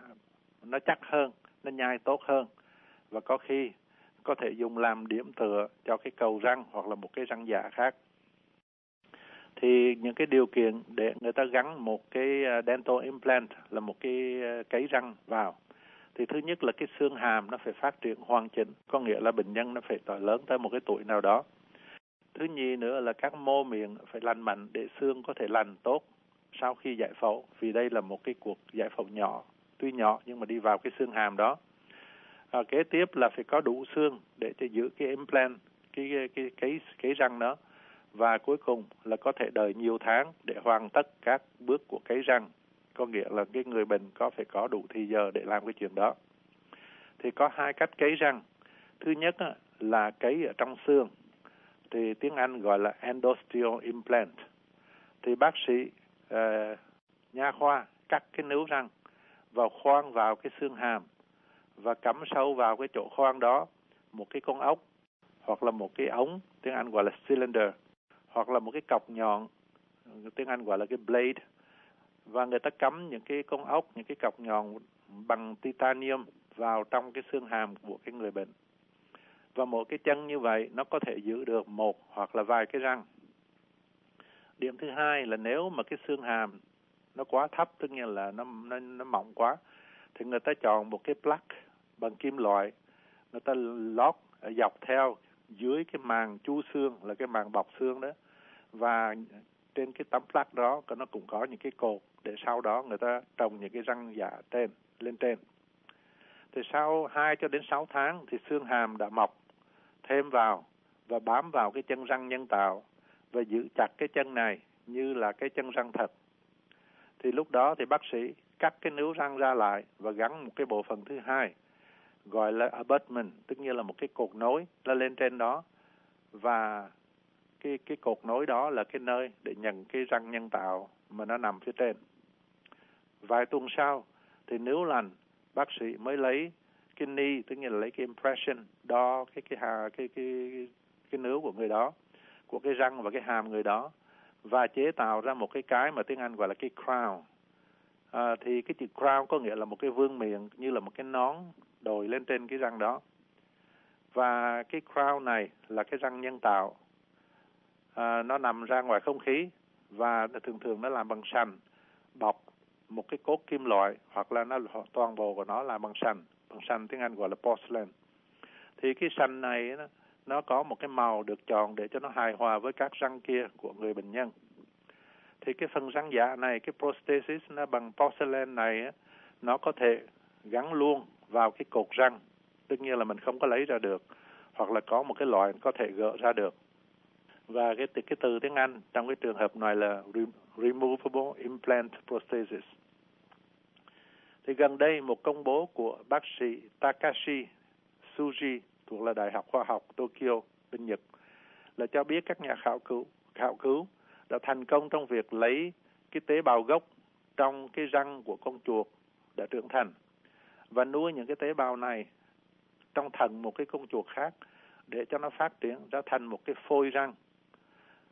nó chắc hơn, nó nhai tốt hơn. Và có khi có thể dùng làm điểm tựa cho cái cầu răng hoặc là một cái răng giả khác. Thì những cái điều kiện để người ta gắn một cái à, dental implant là một cái à, cấy răng vào. Thì thứ nhất là cái xương hàm nó phải phát triển hoàn chỉnh, có nghĩa là bệnh nhân nó phải lớn tới một cái tuổi nào đó. Thứ nhì nữa là các mô miệng phải lành mạnh để xương có thể lành tốt sau khi giải phẫu vì đây là một cái cuộc giải phẫu nhỏ tuy nhỏ nhưng mà đi vào cái xương hàm đó. À, kế tiếp là phải có đủ xương để cho giữ cái implant cái cái cái cái, cái răng đó. Và cuối cùng là có thể đợi nhiều tháng để hoàn tất các bước của cấy răng. Có nghĩa là cái người bệnh có phải có đủ thời giờ để làm cái chuyện đó. Thì có hai cách cấy răng. Thứ nhất là cấy ở trong xương. Thì tiếng Anh gọi là endosteal implant. Thì bác sĩ uh, nha khoa cắt cái nướu răng và khoan vào cái xương hàm và cắm sâu vào cái chỗ khoan đó một cái con ốc hoặc là một cái ống tiếng Anh gọi là cylinder hoặc là một cái cọc nhọn tiếng Anh gọi là cái blade. Và người ta cắm những cái con ốc những cái cọc nhọn bằng titanium vào trong cái xương hàm của cái người bệnh. Và mỗi cái chân như vậy nó có thể giữ được một hoặc là vài cái răng điểm thứ hai là nếu mà cái xương hàm nó quá thấp tức nghĩa là nó nó, nó mỏng quá thì người ta chọn một cái plug bằng kim loại người ta lót à, dọc theo dưới cái màng chu xương là cái màng bọc xương đó. Và trên cái tấm plug đó nó cũng có những cái cột để sau đó người ta trồng những cái răng giả trên lên trên. Thì sau 2 cho đến 6 tháng thì xương hàm đã mọc thêm vào và bám vào cái chân răng nhân tạo và giữ chặt cái chân này như là cái chân răng thật. Thì lúc đó thì bác sĩ cắt cái nướu răng ra lại và gắn một cái bộ phận thứ hai gọi là abutment tức như là một cái cột nối nó lên trên đó. Và cái cái cột nối đó là cái nơi để nhận cái răng nhân tạo mà nó nằm phía trên. Vài tuần sau thì nếu lành bác sĩ mới lấy cái ni tức là lấy cái impression đo cái cái hà cái cái cái, cái nướu của người đó của cái răng và cái hàm người đó và chế tạo ra một cái cái mà tiếng Anh gọi là cái crown. À, thì cái chữ crown có nghĩa là một cái vương miệng như là một cái nón đội lên trên cái răng đó. Và cái crown này là cái răng nhân tạo. À, nó nằm ra ngoài không khí và thường thường nó làm bằng sành bọc một cái cốt kim loại hoặc là nó toàn bộ của nó là bằng sành bằng sành tiếng Anh gọi là porcelain. Thì cái sành này nó, nó có một cái màu được chọn để cho nó hài hòa với các răng kia của người bệnh nhân. Thì cái phần răng giả này, cái prosthesis nó bằng porcelain này nó có thể gắn luôn vào cái cột răng. Tất nhiên là mình không có lấy ra được, hoặc là có một cái loại có thể gỡ ra được. Và cái cái từ tiếng Anh trong cái trường hợp này là removable implant prosthesis. Thì gần đây một công bố của bác sĩ Takashi Suji thuộc là Đại học Khoa học Tokyo bên Nhật là cho biết các nhà khảo cứu khảo cứu đã thành công trong việc lấy cái tế bào gốc trong cái răng của con chuột đã trưởng thành. Và nuôi những cái tế bào này trong thận một cái con chuột khác để cho nó phát triển ra thành một cái phôi răng.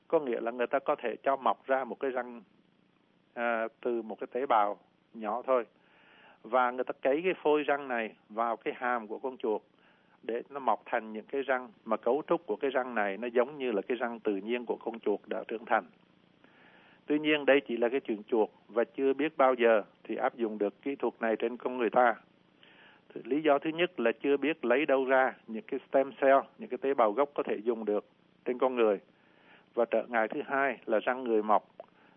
Có nghĩa là người ta có thể cho mọc ra một cái răng à, từ một cái tế bào nhỏ thôi. Và người ta cấy cái phôi răng này vào cái hàm của con chuột để nó mọc thành những cái răng mà cấu trúc của cái răng này nó giống như là cái răng tự nhiên của con chuột đã trưởng thành. Tuy nhiên đây chỉ là cái chuyện chuột và chưa biết bao giờ thì áp dụng được kỹ thuật này trên con người ta. Lý do thứ nhất là chưa biết lấy đâu ra những cái stem cell, những cái tế bào gốc có thể dùng được trên con người. Và trở ngại thứ hai là răng người mọc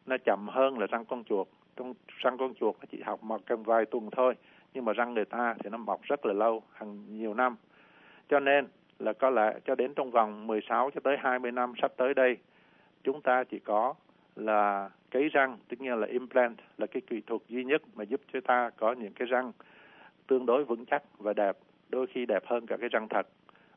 nó chậm hơn là răng con chuột. Trong răng con chuột nó chỉ học mọc trong vài tuần thôi, nhưng mà răng người ta thì nó mọc rất là lâu, hàng nhiều năm. Cho nên là có lẽ cho đến trong vòng 16 cho tới 20 năm sắp tới đây, chúng ta chỉ có là cấy răng, tức nhiên là implant là cái kỹ thuật duy nhất mà giúp cho ta có những cái răng tương đối vững chắc và đẹp, đôi khi đẹp hơn cả cái răng thật.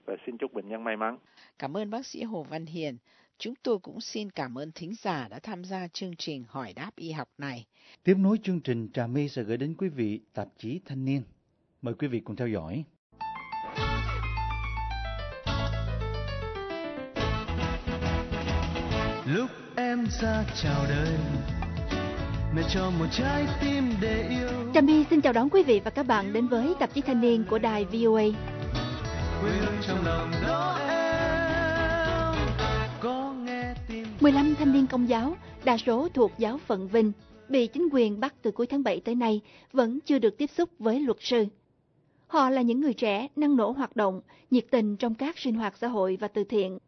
Và xin chúc bệnh nhân may mắn. Cảm ơn bác sĩ Hồ Văn Hiền. Chúng tôi cũng xin cảm ơn thính giả đã tham gia chương trình hỏi đáp y học này. Tiếp nối chương trình Trà My sẽ gửi đến quý vị tạp chí Thanh niên. Mời quý vị cùng theo dõi. Ra chào đời mẹ cho một trái tim để yêu Trà My xin chào đón quý vị và các bạn đến với tạp chí thanh niên của đài VOA. quê hương trong lòng đó em có nghe tim 15 thanh niên công giáo, đa số thuộc giáo phận Vinh, bị chính quyền bắt từ cuối tháng 7 tới nay vẫn chưa được tiếp xúc với luật sư. Họ là những người trẻ năng nổ hoạt động, nhiệt tình trong các sinh hoạt xã hội và từ thiện.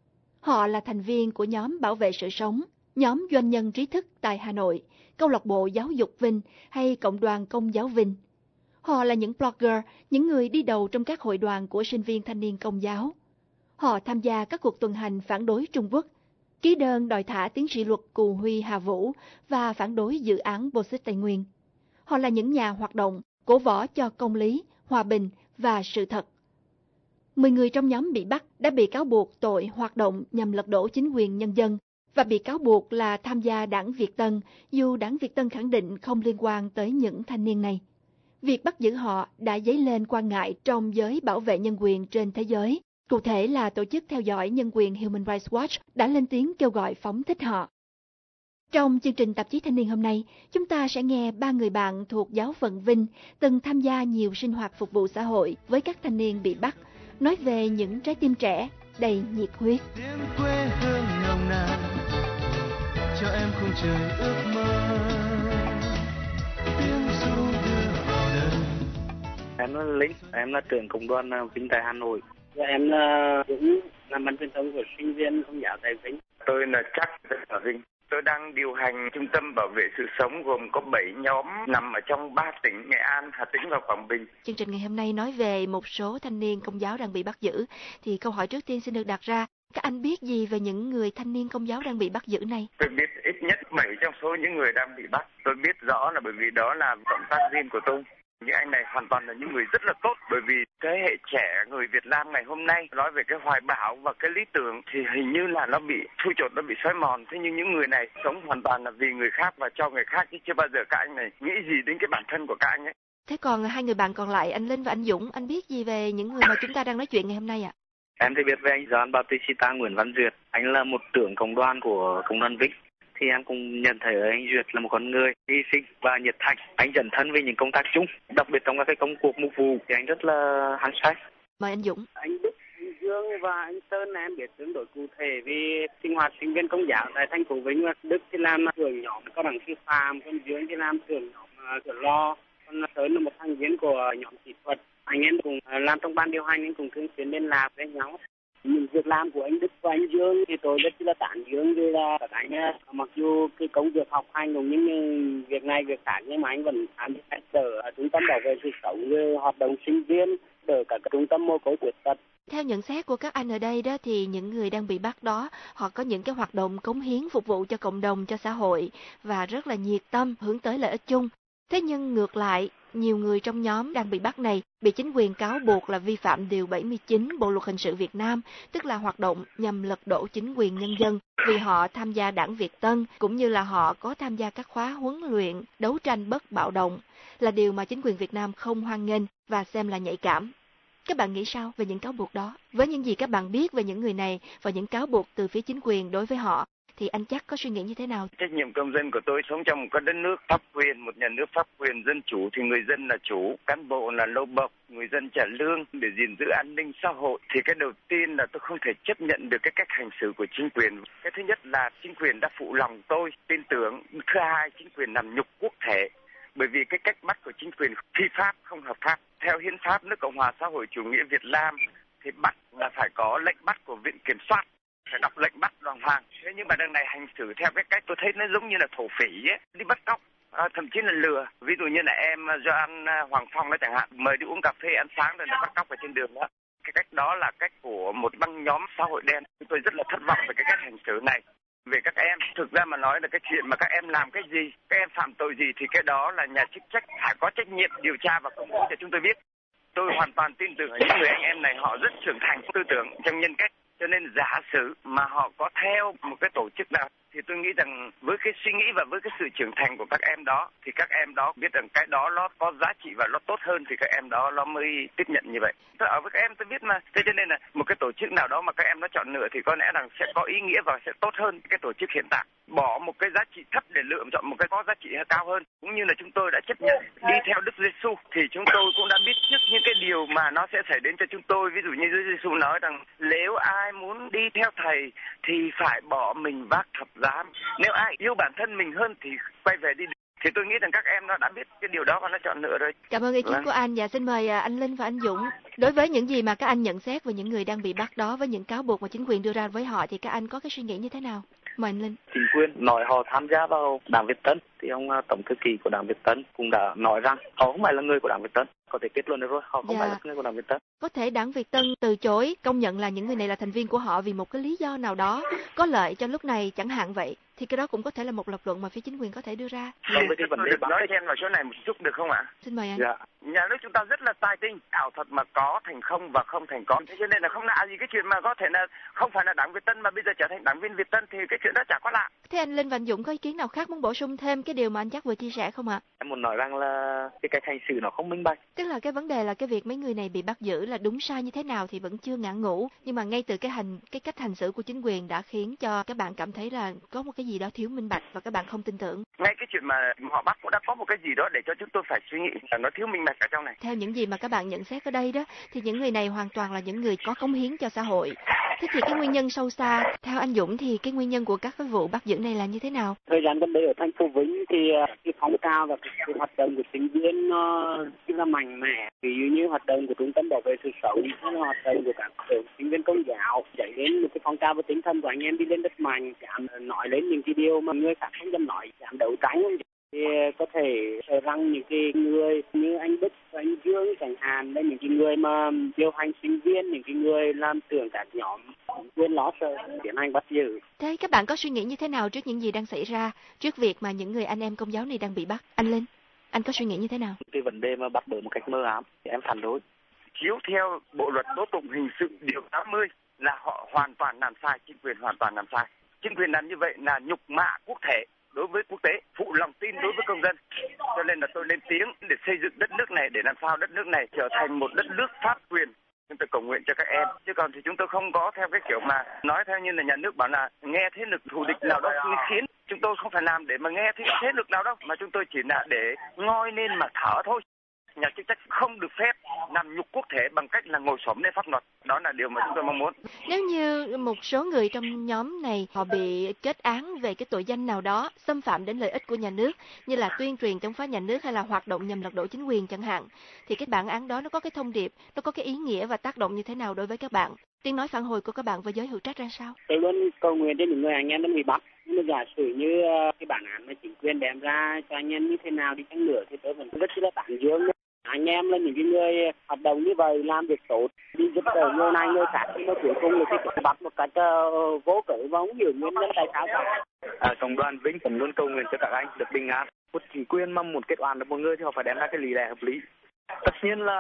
Họ là thành viên của nhóm bảo vệ sự sống, nhóm doanh nhân trí thức tại Hà Nội, câu lạc bộ giáo dục Vinh hay cộng đoàn công giáo Vinh. Họ là những blogger, những người đi đầu trong các hội đoàn của sinh viên thanh niên công giáo. Họ tham gia các cuộc tuần hành phản đối Trung Quốc, ký đơn đòi thả tiến sĩ luật Cù Huy Hà Vũ và phản đối dự án Bô Xích Tây Nguyên. Họ là những nhà hoạt động, cổ võ cho công lý, hòa bình và sự thật. Mười người trong nhóm bị bắt đã bị cáo buộc tội hoạt động nhằm lật đổ chính quyền nhân dân và bị cáo buộc là tham gia đảng Việt Tân, dù đảng Việt Tân khẳng định không liên quan tới những thanh niên này. Việc bắt giữ họ đã dấy lên quan ngại trong giới bảo vệ nhân quyền trên thế giới. Cụ thể là tổ chức theo dõi nhân quyền Human Rights Watch đã lên tiếng kêu gọi phóng thích họ. Trong chương trình tạp chí thanh niên hôm nay, chúng ta sẽ nghe ba người bạn thuộc giáo phận Vinh từng tham gia nhiều sinh hoạt phục vụ xã hội với các thanh niên bị bắt, nói về những trái tim trẻ đầy nhiệt huyết. Đêm quê hương nồng nàn cho em khung trời ước mơ tiếng ru đưa vào đời em là Linh, em là trưởng công đoàn à, Vinh tại Hà Nội. Và em là Dũng, làm ban truyền thông của sinh viên công giáo tại Vinh. Tôi là chắc ở Vinh. Tôi đang điều hành trung tâm bảo vệ sự sống gồm có 7 nhóm nằm ở trong 3 tỉnh Nghệ An, Hà Tĩnh và Quảng Bình. Chương trình ngày hôm nay nói về một số thanh niên công giáo đang bị bắt giữ. Thì câu hỏi trước tiên xin được đặt ra, các anh biết gì về những người thanh niên công giáo đang bị bắt giữ này? Tôi biết ít nhất 7 trong số những người đang bị bắt. Tôi biết rõ là bởi vì đó là cộng tác viên của tôi. Những anh này hoàn toàn là những người rất là tốt bởi vì thế hệ trẻ người Việt Nam ngày hôm nay nói về cái hoài bão và cái lý tưởng thì hình như là nó bị thui chột, nó bị xói mòn. Thế nhưng những người này sống hoàn toàn là vì người khác và cho người khác chứ chưa bao giờ các anh này nghĩ gì đến cái bản thân của các anh ấy. Thế còn hai người bạn còn lại, anh Linh và anh Dũng, anh biết gì về những người mà chúng ta đang nói chuyện ngày hôm nay ạ? Em thì biết về anh Doan Bautista Nguyễn Văn Duyệt. Anh là một trưởng công đoàn của công đoàn Vinh. Thì em cũng nhận thấy anh Duyệt là một con người hy sinh và nhiệt thành. Anh dấn thân với những công tác chung, đặc biệt trong các cái công cuộc mục vụ thì anh rất là hăng say. Mời anh Dũng. Anh Đức, anh Dương và anh Sơn em biết tương đối cụ thể vì sinh hoạt sinh viên công giáo tại thành phố Vinh. Đức thì làm trưởng nhóm có đẳng sư phạm, còn Dương thì làm trưởng nhóm uh, trưởng lo. Còn Sơn là một thành viên của nhóm kỹ thuật. Anh em cùng ờ, làm trong ban điều hành, anh cùng thường xuyên liên lạc với nhau những việc làm của anh Đức và anh Dương thì tôi rất là tán dương vì là các anh ờ, mặc dù cái công việc học hành cũng như việc này việc khác nhưng mà anh vẫn tham gia ở trung tâm bảo vệ sự sống như hoạt động sinh viên ở cả trung tâm mồ côi khuyết tật Theo nhận xét của các anh ở đây đó thì những người đang bị bắt đó, họ có những cái hoạt động cống hiến phục vụ cho cộng đồng, cho xã hội và rất là nhiệt tâm hướng tới lợi ích chung. Thế nhưng ngược lại, nhiều người trong nhóm đang bị bắt này bị chính quyền cáo buộc là vi phạm Điều 79 Bộ Luật Hình sự Việt Nam, tức là hoạt động nhằm lật đổ chính quyền nhân dân vì họ tham gia đảng Việt Tân, cũng như là họ có tham gia các khóa huấn luyện, đấu tranh bất bạo động, là điều mà chính quyền Việt Nam không hoan nghênh và xem là nhạy cảm. Các bạn nghĩ sao về những cáo buộc đó? Với những gì các bạn biết về những người này và những cáo buộc từ phía chính quyền đối với họ, thì anh chắc có suy nghĩ như thế nào? Trách nhiệm công dân của tôi sống trong một cái đất nước pháp quyền, một nhà nước pháp quyền dân chủ thì người dân là chủ, cán bộ là lâu bộc, người dân trả lương để gìn giữ an ninh xã hội. Thì cái đầu tiên là tôi không thể chấp nhận được cái cách hành xử của chính quyền. Cái thứ nhất là chính quyền đã phụ lòng tôi tin tưởng. Thứ hai, chính quyền làm nhục quốc thể bởi vì cái cách bắt của chính quyền phi pháp không hợp pháp theo hiến pháp nước cộng hòa xã hội chủ nghĩa việt nam thì bắt là phải có lệnh bắt của viện kiểm soát phải đọc lệnh bắt đoàn hoàng. Thế nhưng mà đằng này hành xử theo cái cách tôi thấy nó giống như là thổ phỉ ấy đi bắt cóc à, thậm chí là lừa. Ví dụ như là em à, do ăn à, hoàng phong đó chẳng hạn mời đi uống cà phê ăn sáng rồi nó bắt cóc ở trên đường đó. Cái cách đó là cách của một băng nhóm xã hội đen. Tôi rất là thất vọng về cái cách hành xử này. Về các em thực ra mà nói là cái chuyện mà các em làm cái gì các em phạm tội gì thì cái đó là nhà chức trách phải có trách nhiệm điều tra và công bố cho chúng tôi biết. Tôi hoàn toàn tin tưởng ở những người anh em này họ rất trưởng thành tư tưởng trong nhân cách cho nên giả sử mà họ có theo một cái tổ chức nào thì tôi nghĩ rằng với cái suy nghĩ và với cái sự trưởng thành của các em đó, thì các em đó biết rằng cái đó nó có giá trị và nó tốt hơn thì các em đó nó mới tiếp nhận như vậy. Tôi ở với các em tôi biết mà. Thế cho nên là một cái tổ chức nào đó mà các em nó chọn lựa thì có lẽ rằng sẽ có ý nghĩa và sẽ tốt hơn cái tổ chức hiện tại. Bỏ một cái giá trị thấp để lựa chọn một cái có giá trị cao hơn. Cũng như là chúng tôi đã chấp nhận đi theo Đức Giêsu thì chúng tôi cũng đã biết trước những cái điều mà nó sẽ xảy đến cho chúng tôi. Ví dụ như Đức Giêsu nói rằng, nếu ai muốn đi theo thầy thì phải bỏ mình vác thập giá nếu ai yêu bản thân mình hơn thì quay về đi thì tôi nghĩ rằng các em nó đã biết cái điều đó và nó chọn lựa rồi. Cảm ơn ý kiến Vâng. của anh và xin mời à, anh Linh và anh Dũng. Đối với những gì mà các anh nhận xét về những người đang bị bắt đó với những cáo buộc mà chính quyền đưa ra với họ thì các anh có cái suy nghĩ như thế nào? Mời anh Linh. chính quyền nói họ tham gia vào đảng Việt Tân thì ông à, tổng thư ký của đảng Việt Tân cũng đã nói rằng họ không phải là người của đảng Việt Tân có thể kết luận được rồi họ không Dạ. phải là người của đảng Việt Tân Có thể đảng Việt Tân từ chối công nhận là những người này là thành viên của họ vì một cái lý do nào đó có lợi cho lúc này chẳng hạn vậy thì cái đó cũng có thể là một lập luận mà phía chính quyền có thể đưa ra. Còn với cái vấn đề nói thêm vào chỗ này một chút được không ạ? Xin mời anh. dạ Nhà nước chúng ta rất là tài tinh, ảo thuật mà có thành không và không thành có. Thế cho nên là không lạ gì cái chuyện mà có thể là không phải là đảng Việt Tân mà bây giờ trở thành đảng viên Việt Tân thì cái chuyện đó chả có lạ. Thế anh Linh anh Dũng có ý kiến nào khác muốn bổ sung thêm cái điều mà anh chắc vừa chia sẻ không ạ? em muốn nói rằng là cái cách hành xử nó không minh bạch Tức là cái vấn đề là cái việc mấy người này bị bắt giữ là đúng sai như thế nào thì vẫn chưa ngã ngũ nhưng mà ngay từ cái hành cái cách hành xử của chính quyền đã khiến cho các bạn cảm thấy là có một cái gì đó thiếu minh bạch và các bạn không tin tưởng. Ngay cái chuyện mà họ bắt cũng đã có một cái gì đó để cho chúng tôi phải suy nghĩ là nó thiếu minh bạch ở trong này. Theo những gì mà các bạn nhận xét ở đây đó thì những người này hoàn toàn là những người có cống hiến cho xã hội. Thế thì cái nguyên nhân sâu xa theo anh Dũng thì cái nguyên nhân của các cái vụ bắt giữ này là như thế nào? thời gian gần đây ở thành phố Vĩnh thì ờ, cái phong trào và cái, hoạt động của sinh viên nó rất là mạnh mẽ ví dụ như hoạt động của trung tâm bảo vệ sự sống hoạt động của các sinh viên công giáo dậy đến một cái phong trào và tinh thần của anh em đi lên rất mạnh nói lên những cái điều mà người khác không dám nói dám đấu tranh thì có thể sợ rằng những cái người như anh Đức và anh Dương chẳng hạn là những cái người mà điều hành sinh viên những cái người làm tưởng các nhóm quyền lo sợ tiến hành bắt giữ Thế các bạn có suy nghĩ như thế nào trước những gì đang xảy ra trước việc mà những người anh em công giáo này đang bị bắt? Anh Linh, anh có suy nghĩ như thế nào? cái vấn đề mà bắt bớ một cách mơ ám thì em phản đối Chiếu theo Bộ luật tố tụng hình sự điều 80 là họ hoàn toàn làm sai, chính quyền hoàn toàn làm sai. Chính quyền làm như vậy là nhục mạ quốc thể đối với quốc tế, phụ lòng tin đối với công dân. Cho nên là tôi lên tiếng để xây dựng đất nước này để làm sao đất nước này trở thành một đất nước pháp quyền. Chúng tôi cầu nguyện cho các em. Chứ còn thì chúng tôi không có theo cái kiểu mà nói theo như là nhà nước bảo là nghe thế lực thù địch nào đó suy khiến. Chúng tôi không phải làm để mà nghe thế, thế lực nào đâu. Mà chúng tôi chỉ là để ngoi lên mà thở thôi nhà chức trách không được phép làm nhục quốc thể bằng cách là ngồi xổm lên pháp luật đó là điều mà chúng tôi mong muốn Nếu như một số người trong nhóm này họ bị kết án về cái tội danh nào đó xâm phạm đến lợi ích của nhà nước như là tuyên truyền chống phá nhà nước hay là hoạt động nhằm lật đổ chính quyền chẳng hạn thì cái bản án đó nó có cái thông điệp, nó có cái ý nghĩa và tác động như thế nào đối với các bạn? Tiếng nói phản hồi của các bạn với giới hữu trách ra sao? tôi luôn cầu nguyện cho những người anh em đang bị bắt nhưng mà giả sử như ờ, cái bản án mà chính quyền đem ra cho anh em như thế nào đi chăng nữa thì tôi vẫn rất là tán dương anh em là những cái người hoạt động như vậy làm việc tốt đi giúp đỡ người này người khác nhưng mà cuối cùng là cái bắt một cách uh, vô cớ và không hiểu nguyên nhân tại sao cả. À, cộng đoàn Vĩnh cũng luôn cầu nguyện cho các anh được bình an. Một chính quyền mà muốn kết oan được một người thì họ phải đem ra cái lý lẽ hợp lý tất nhiên là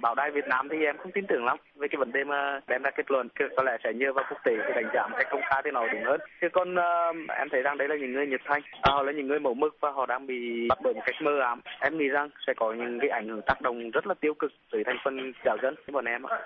báo đài Việt Nam thì em không tin tưởng lắm về cái vấn đề mà đem ra kết luận. Có lẽ sẽ nhờ vào quốc tế để đánh giá một cách công khai thì nó đúng hơn. Chứ còn uh, em thấy rằng đấy là những người nhiệt thành. À, họ là những người mẫu mực và họ đang bị bắt bởi một cách mơ ám. Em nghĩ rằng sẽ có những cái ảnh hưởng tác động rất là tiêu cực tới thành phần giáo dân của bọn em ạ.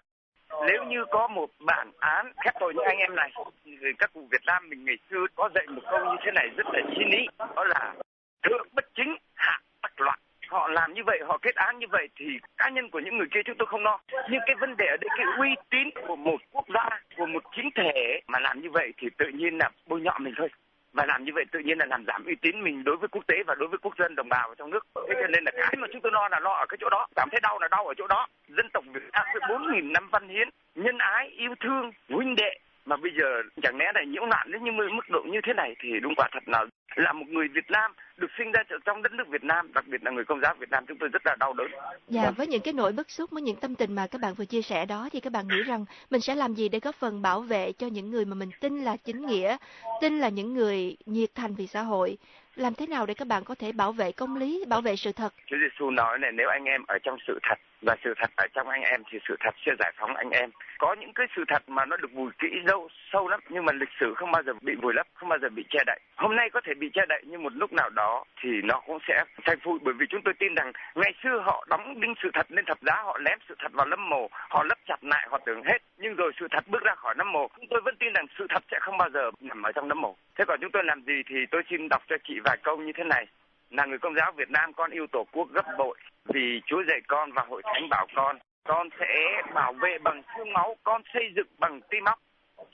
Nếu như có một bản án khép tội những anh em này người các cụ Việt Nam mình ngày xưa có dạy một câu như thế này rất là chi lý đó là thượng bất chính hạ tắc loạn họ làm như vậy, họ kết án như vậy thì cá nhân của những người kia chúng tôi không lo. Nhưng cái vấn đề ở đây, cái uy tín của một quốc gia, của một chính thể mà làm như vậy thì tự nhiên là bôi nhọ mình thôi. Và làm như vậy tự nhiên là làm giảm uy tín mình đối với quốc tế và đối với quốc dân đồng bào ở trong nước. Thế cho nên là cái mà chúng tôi lo là lo ở cái chỗ đó. Cảm thấy đau là đau ở chỗ đó. Dân tộc việt nam với bốn nghìn năm văn hiến, nhân ái, yêu thương, huynh đệ mà bây giờ chẳng lẽ là nhiễu loạn đến như mức độ như thế này thì đúng quả thật là là một người Việt Nam được sinh ra trong đất nước Việt Nam, đặc biệt là người công giáo Việt Nam chúng tôi rất là đau đớn. Dạ, với những cái nỗi bức xúc, với những tâm tình mà các bạn vừa chia sẻ đó thì các bạn nghĩ rằng mình sẽ làm gì để góp phần bảo vệ cho những người mà mình tin là chính nghĩa, tin là những người nhiệt thành vì xã hội làm thế nào để các bạn có thể bảo vệ công lý, bảo vệ sự thật? Chúa Giêsu nói này nếu anh em ở trong sự thật và sự thật ở trong anh em thì sự thật sẽ giải phóng anh em. Có những cái sự thật mà nó được vùi kỹ sâu sâu lắm nhưng mà lịch sử không bao giờ bị vùi lấp, không bao giờ bị che đậy. Hôm nay có thể bị che đậy nhưng một lúc nào đó thì nó cũng sẽ thành phụi bởi vì chúng tôi tin rằng ngày xưa họ đóng đinh sự thật lên thập giá, họ ném sự thật vào lâm mồ, họ lấp chặt lại, họ tưởng hết. Nhưng rồi sự thật bước ra khỏi nấm mồ. Chúng tôi vẫn tin rằng sự thật sẽ không bao giờ nằm ở trong nấm mồ. Thế còn chúng tôi làm gì thì tôi xin đọc cho chị vài câu như thế này là người công giáo Việt Nam con yêu tổ quốc gấp bội vì Chúa dạy con và hội thánh bảo con. Con sẽ bảo vệ bằng xương máu, con xây dựng bằng tim óc.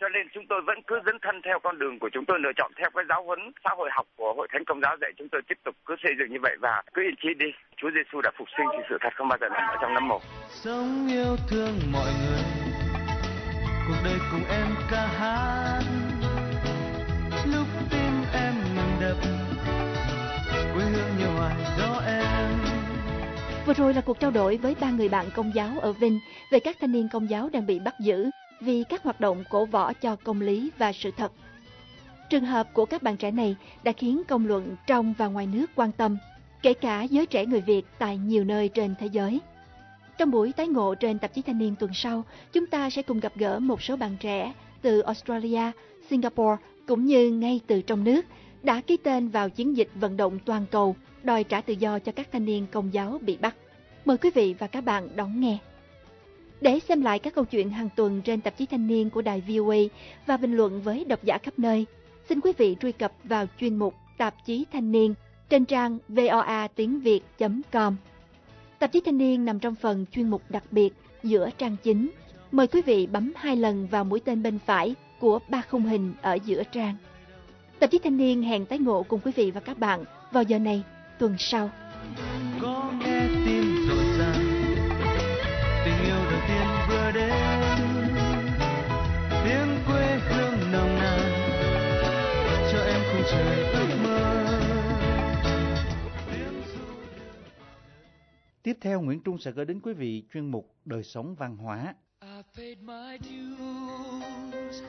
Cho nên chúng tôi vẫn cứ dấn thân theo con đường của chúng tôi, lựa chọn theo cái giáo huấn, xã hội học của hội thánh công giáo dạy chúng tôi tiếp tục cứ xây dựng như vậy và cứ yên chí đi. Chúa Giêsu đã phục sinh thì sự thật không bao giờ nằm ở trong nấm mồ sống yêu thương mọi người, cuộc đời cùng em ca hát. Vừa rồi là cuộc trao đổi với ba người bạn công giáo ở Vinh về các thanh niên công giáo đang bị bắt giữ vì các hoạt động cổ võ cho công lý và sự thật. Trường hợp của các bạn trẻ này đã khiến công luận trong và ngoài nước quan tâm, kể cả giới trẻ người Việt tại nhiều nơi trên thế giới. Trong buổi tái ngộ trên tạp chí Thanh niên tuần sau, chúng ta sẽ cùng gặp gỡ một số bạn trẻ từ Australia, Singapore cũng như ngay từ trong nước đã ký tên vào chiến dịch vận động toàn cầu đòi trả tự do cho các thanh niên công giáo bị bắt. Mời quý vị và các bạn đón nghe. Để xem lại các câu chuyện hàng tuần trên tạp chí thanh niên của đài VOA và bình luận với độc giả khắp nơi, xin quý vị truy cập vào chuyên mục tạp chí thanh niên trên trang voa tiếng việt.com. Tạp chí thanh niên nằm trong phần chuyên mục đặc biệt giữa trang chính. Mời quý vị bấm hai lần vào mũi tên bên phải của ba khung hình ở giữa trang. Tạp chí thanh niên hẹn tái ngộ cùng quý vị và các bạn vào giờ này tuần sau. có nghe tim rộn ràng tình yêu đầu tiên vừa đến tiếng quê hương nồng nàn cho em khung trời ước mơ Tiếp theo, Nguyễn Trung sẽ gửi đến quý vị chuyên mục Đời sống văn hóa. I paid my dues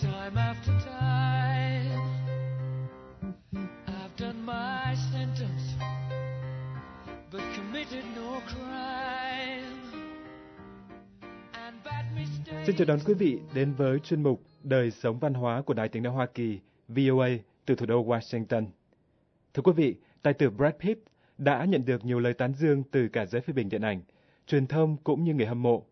time after time. My sentence, but committed no crime. Xin chào đón quý vị đến với chuyên mục Đời sống văn hóa của Đài tiếng nói Hoa Kỳ, VOA từ thủ đô Washington. Thưa quý vị, tài tử Brad Pitt đã nhận được nhiều lời tán dương từ cả giới phê bình điện ảnh, truyền thông cũng như người hâm mộ.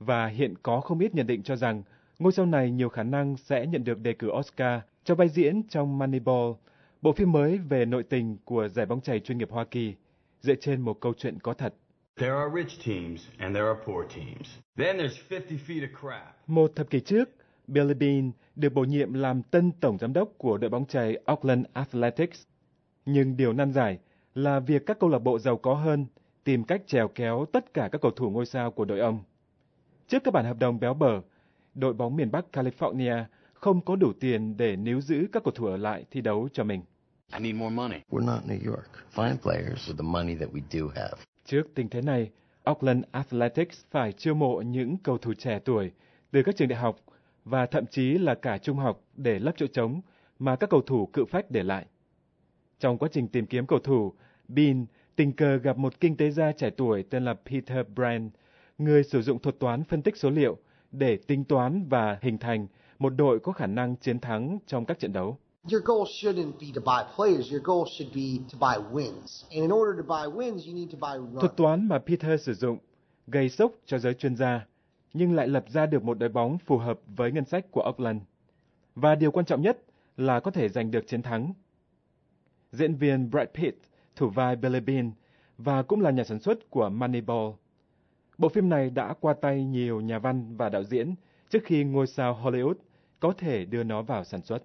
Và hiện có không ít nhận định cho rằng ngôi sao này nhiều khả năng sẽ nhận được đề cử Oscar cho vai diễn trong Moneyball, bộ phim mới về nội tình của giải bóng chày chuyên nghiệp Hoa Kỳ, dựa trên một câu chuyện có thật. There are rich teams and there are poor teams. Then there's 50 feet of crap. Một thập kỷ trước, Billy Bean được bổ nhiệm làm tân tổng giám đốc của đội bóng chày Auckland Athletics. Nhưng điều nan giải là việc các câu lạc bộ giàu có hơn tìm cách trèo kéo tất cả các cầu thủ ngôi sao của đội ông. Trước các bản hợp đồng béo bở, đội bóng miền Bắc California không có đủ tiền để níu giữ các cầu thủ ở lại thi đấu cho mình. I need more money. We're not New York. Find players with the money that we do have. Trước tình thế này, Auckland Athletics phải chiêu mộ những cầu thủ trẻ tuổi từ các trường đại học và thậm chí là cả trung học để lấp chỗ trống mà các cầu thủ cự phách để lại. Trong quá trình tìm kiếm cầu thủ, Bean tình cờ gặp một kinh tế gia trẻ tuổi tên là Peter Brand, người sử dụng thuật toán phân tích số liệu để tính toán và hình thành một đội có khả năng chiến thắng trong các trận đấu. Your goal shouldn't be to buy players. Your goal should be to buy wins. And in order to buy wins, you need to buy runs. Thuật toán mà Peter sử dụng gây sốc cho giới chuyên gia, nhưng lại lập ra được một đội bóng phù hợp với ngân sách của Auckland. Và điều quan trọng nhất là có thể giành được chiến thắng. Diễn viên Brad Pitt thủ vai Billy Bean và cũng là nhà sản xuất của Moneyball. Bộ phim này đã qua tay nhiều nhà văn và đạo diễn trước khi ngôi sao Hollywood có thể đưa nó vào sản xuất.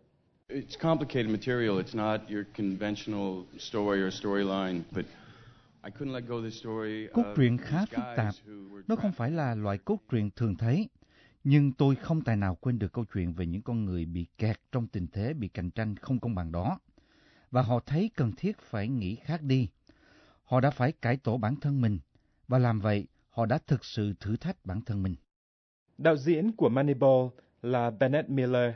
It's complicated material. It's not your conventional story or storyline, but I couldn't let go of the story. Cốt truyện khá phức tạp. who were Nó không phải là loại cốt truyện thường thấy. Nhưng tôi không tài nào quên được câu chuyện về những con người bị kẹt trong tình thế bị cạnh tranh không công bằng đó. Và họ thấy cần thiết phải nghĩ khác đi. Họ đã phải cải tổ bản thân mình. Và làm vậy, họ đã thực sự thử thách bản thân mình. Đạo diễn của Moneyball là Bennett Miller.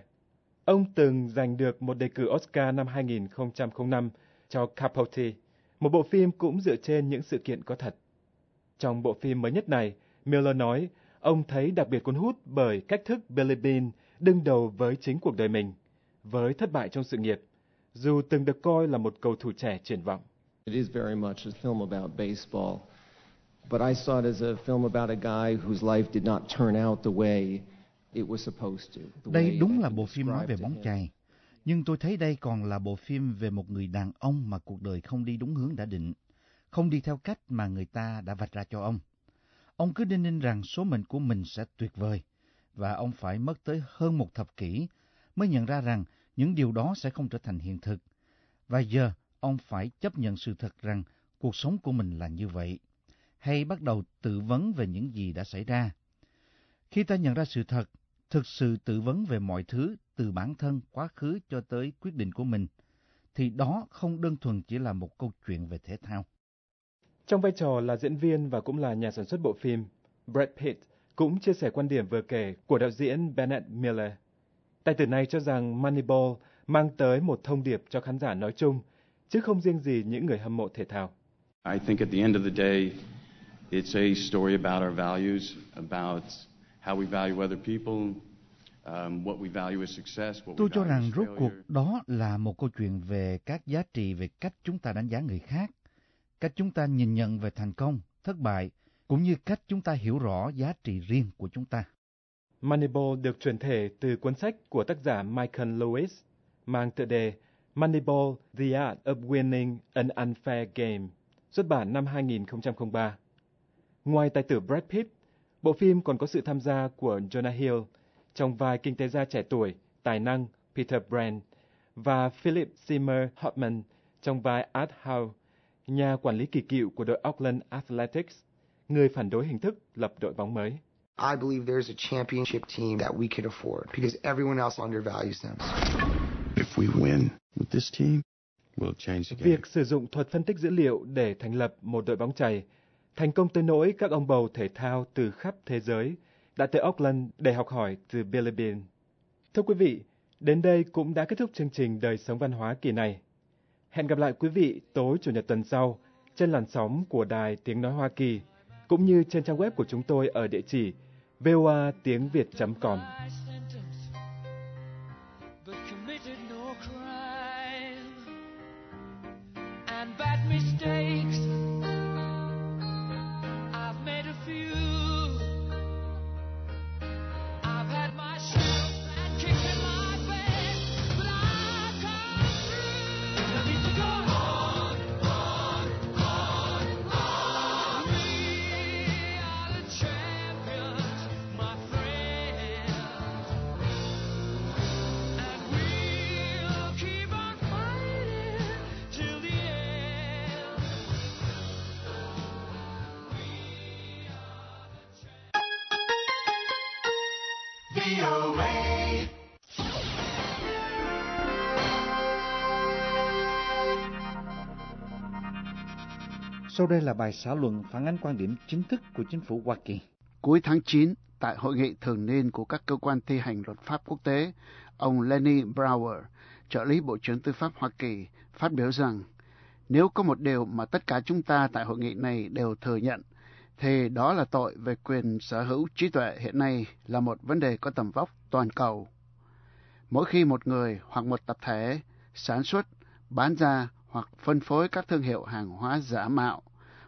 Ông từng giành được một đề cử Oscar năm 2005 cho Capote, một bộ phim cũng dựa trên những sự kiện có thật. Trong bộ phim mới nhất này, Miller nói ông thấy đặc biệt cuốn hút bởi cách thức Billy Bean đương đầu với chính cuộc đời mình, với thất bại trong sự nghiệp, dù từng được coi là một cầu thủ trẻ triển vọng. It is very much a film about baseball, but I saw it as a film about a guy whose life did not turn out the way it was supposed to. the way Đây đúng là bộ phim nói về bóng chày. Nhưng tôi thấy đây còn là bộ phim về một người đàn ông mà cuộc đời không đi đúng hướng đã định, không đi theo cách mà người ta đã vạch ra cho ông. Ông cứ đinh ninh rằng số mệnh của mình sẽ tuyệt vời, và ông phải mất tới hơn một thập kỷ mới nhận ra rằng những điều đó sẽ không trở thành hiện thực. Và giờ ông phải chấp nhận sự thật rằng cuộc sống của mình là như vậy, hay bắt đầu tự vấn về những gì đã xảy ra. Khi ta nhận ra sự thật, thực sự tự vấn về mọi thứ từ bản thân, quá khứ cho tới quyết định của mình, thì đó không đơn thuần chỉ là một câu chuyện về thể thao. Trong vai trò là diễn viên và cũng là nhà sản xuất bộ phim, Brad Pitt cũng chia sẻ quan điểm vừa kể của đạo diễn Bennett Miller. Tài tử này cho rằng Moneyball mang tới một thông điệp cho khán giả nói chung, chứ không riêng gì những người hâm mộ thể thao. I think at the end of the day, it's a story about our values, about how we value other people, um, what we value as success, what we Tôi cho rằng rốt cuộc đó là một câu chuyện về các giá trị về cách chúng ta đánh giá người khác, cách chúng ta nhìn nhận về thành công, thất bại, cũng như cách chúng ta hiểu rõ giá trị riêng của chúng ta. Moneyball được chuyển thể từ cuốn sách của tác giả Michael Lewis mang tựa đề Moneyball: The Art of Winning an Unfair Game, xuất bản năm 2003. Ngoài tài tử Brad Pitt, bộ phim còn có sự tham gia của Jonah Hill trong vai kinh tế gia trẻ tuổi, tài năng Peter Brand và Philip Seymour Hoffman trong vai Art Howe, nhà quản lý kỳ cựu của đội Auckland Athletics, người phản đối hình thức lập đội bóng mới. I believe there's a championship team that we can afford because everyone else undervalues them. If we win with this team, we'll change the game. Việc sử dụng thuật phân tích dữ liệu để thành lập một đội bóng chày thành công tới nỗi các ông bầu thể thao từ khắp thế giới đã tới Auckland để học hỏi từ Billy Thưa quý vị, đến đây cũng đã kết thúc chương trình Đời sống văn hóa kỳ này. Hẹn gặp lại quý vị tối Chủ nhật tuần sau trên làn sóng của Đài Tiếng Nói Hoa Kỳ, cũng như trên trang web của chúng tôi ở địa chỉ voa tiếng việt.com. and bad mistakes. Sau đây là bài xã luận phản ánh quan điểm chính thức của chính phủ Hoa Kỳ. Cuối tháng 9, tại hội nghị thường niên của các cơ quan thi hành luật pháp quốc tế, ông Lenny Brower, trợ lý Bộ trưởng Tư pháp Hoa Kỳ, phát biểu rằng nếu có một điều mà tất cả chúng ta tại hội nghị này đều thừa nhận, thì đó là tội về quyền sở hữu trí tuệ hiện nay là một vấn đề có tầm vóc toàn cầu. Mỗi khi một người hoặc một tập thể sản xuất, bán ra hoặc phân phối các thương hiệu hàng hóa giả mạo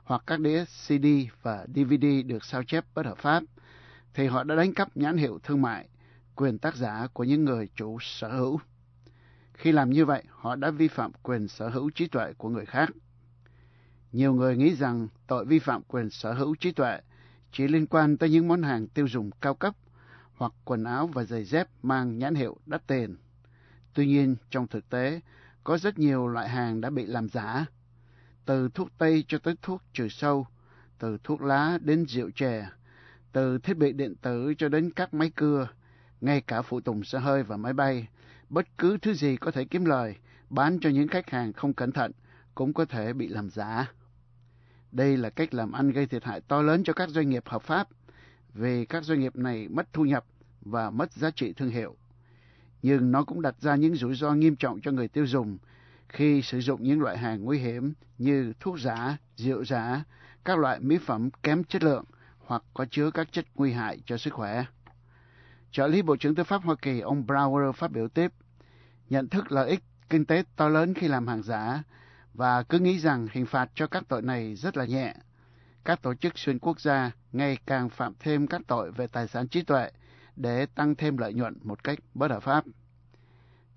hoặc các đĩa CD và DVD được sao chép bất hợp pháp, thì họ đã đánh cắp nhãn hiệu thương mại, quyền tác giả của những người chủ sở hữu. Khi làm như vậy, họ đã vi phạm quyền sở hữu trí tuệ của người khác. Nhiều người nghĩ rằng tội vi phạm quyền sở hữu trí tuệ chỉ liên quan tới những món hàng tiêu dùng cao cấp hoặc quần áo và giày dép mang nhãn hiệu đắt tiền. Tuy nhiên, trong thực tế, có rất nhiều loại hàng đã bị làm giả. Từ thuốc tây cho tới thuốc trừ sâu, từ thuốc lá đến rượu chè, từ thiết bị điện tử cho đến các máy cưa, ngay cả phụ tùng xe hơi và máy bay, bất cứ thứ gì có thể kiếm lời, bán cho những khách hàng không cẩn thận cũng có thể bị làm giả. Đây là cách làm ăn gây thiệt hại to lớn cho các doanh nghiệp hợp pháp, vì các doanh nghiệp này mất thu nhập và mất giá trị thương hiệu. Nhưng nó cũng đặt ra những rủi ro nghiêm trọng cho người tiêu dùng khi sử dụng những loại hàng nguy hiểm như thuốc giả, rượu giả, các loại mỹ phẩm kém chất lượng hoặc có chứa các chất nguy hại cho sức khỏe. Trợ lý Bộ trưởng Tư pháp Hoa Kỳ ông Brower phát biểu tiếp, nhận thức lợi ích kinh tế to lớn khi làm hàng giả và cứ nghĩ rằng hình phạt cho các tội này rất là nhẹ. Các tổ chức xuyên quốc gia ngày càng phạm thêm các tội về tài sản trí tuệ để tăng thêm lợi nhuận một cách bất hợp pháp.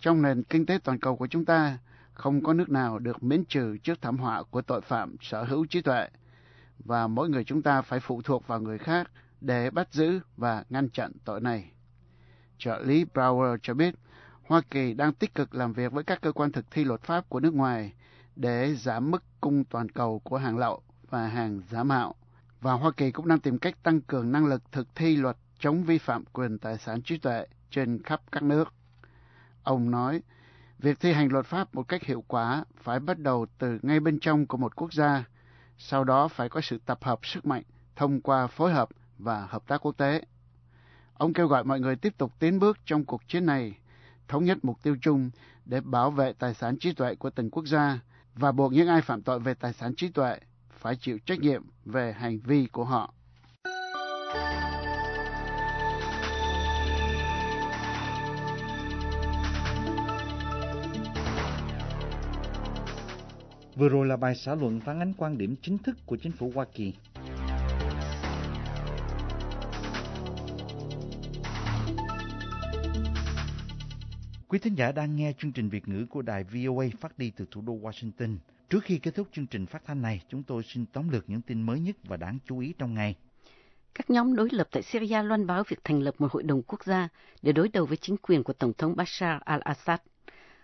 Trong nền kinh tế toàn cầu của chúng ta, không có nước nào được miễn trừ trước thảm họa của tội phạm sở hữu trí tuệ, và mỗi người chúng ta phải phụ thuộc vào người khác để bắt giữ và ngăn chặn tội này. Trợ lý Brower cho biết, Hoa Kỳ đang tích cực làm việc với các cơ quan thực thi luật pháp của nước ngoài để giảm mức cung toàn cầu của hàng lậu và hàng giả mạo. Và Hoa Kỳ cũng đang tìm cách tăng cường năng lực thực thi luật chống vi phạm quyền tài sản trí tuệ trên khắp các nước. Ông nói, việc thi hành luật pháp một cách hiệu quả phải bắt đầu từ ngay bên trong của một quốc gia, sau đó phải có sự tập hợp sức mạnh thông qua phối hợp và hợp tác quốc tế. Ông kêu gọi mọi người tiếp tục tiến bước trong cuộc chiến này, thống nhất mục tiêu chung để bảo vệ tài sản trí tuệ của từng quốc gia và buộc những ai phạm tội về tài sản trí tuệ phải chịu trách nhiệm về hành vi của họ. Vừa rồi là bài xã luận phản ánh quan điểm chính thức của chính phủ Hoa Kỳ. Quý thính giả đang nghe chương trình Việt ngữ của đài VOA phát đi từ thủ đô Washington. Trước khi kết thúc chương trình phát thanh này, chúng tôi xin tóm lược những tin mới nhất và đáng chú ý trong ngày. Các nhóm đối lập tại Syria loan báo việc thành lập một hội đồng quốc gia để đối đầu với chính quyền của Tổng thống Bashar al-Assad.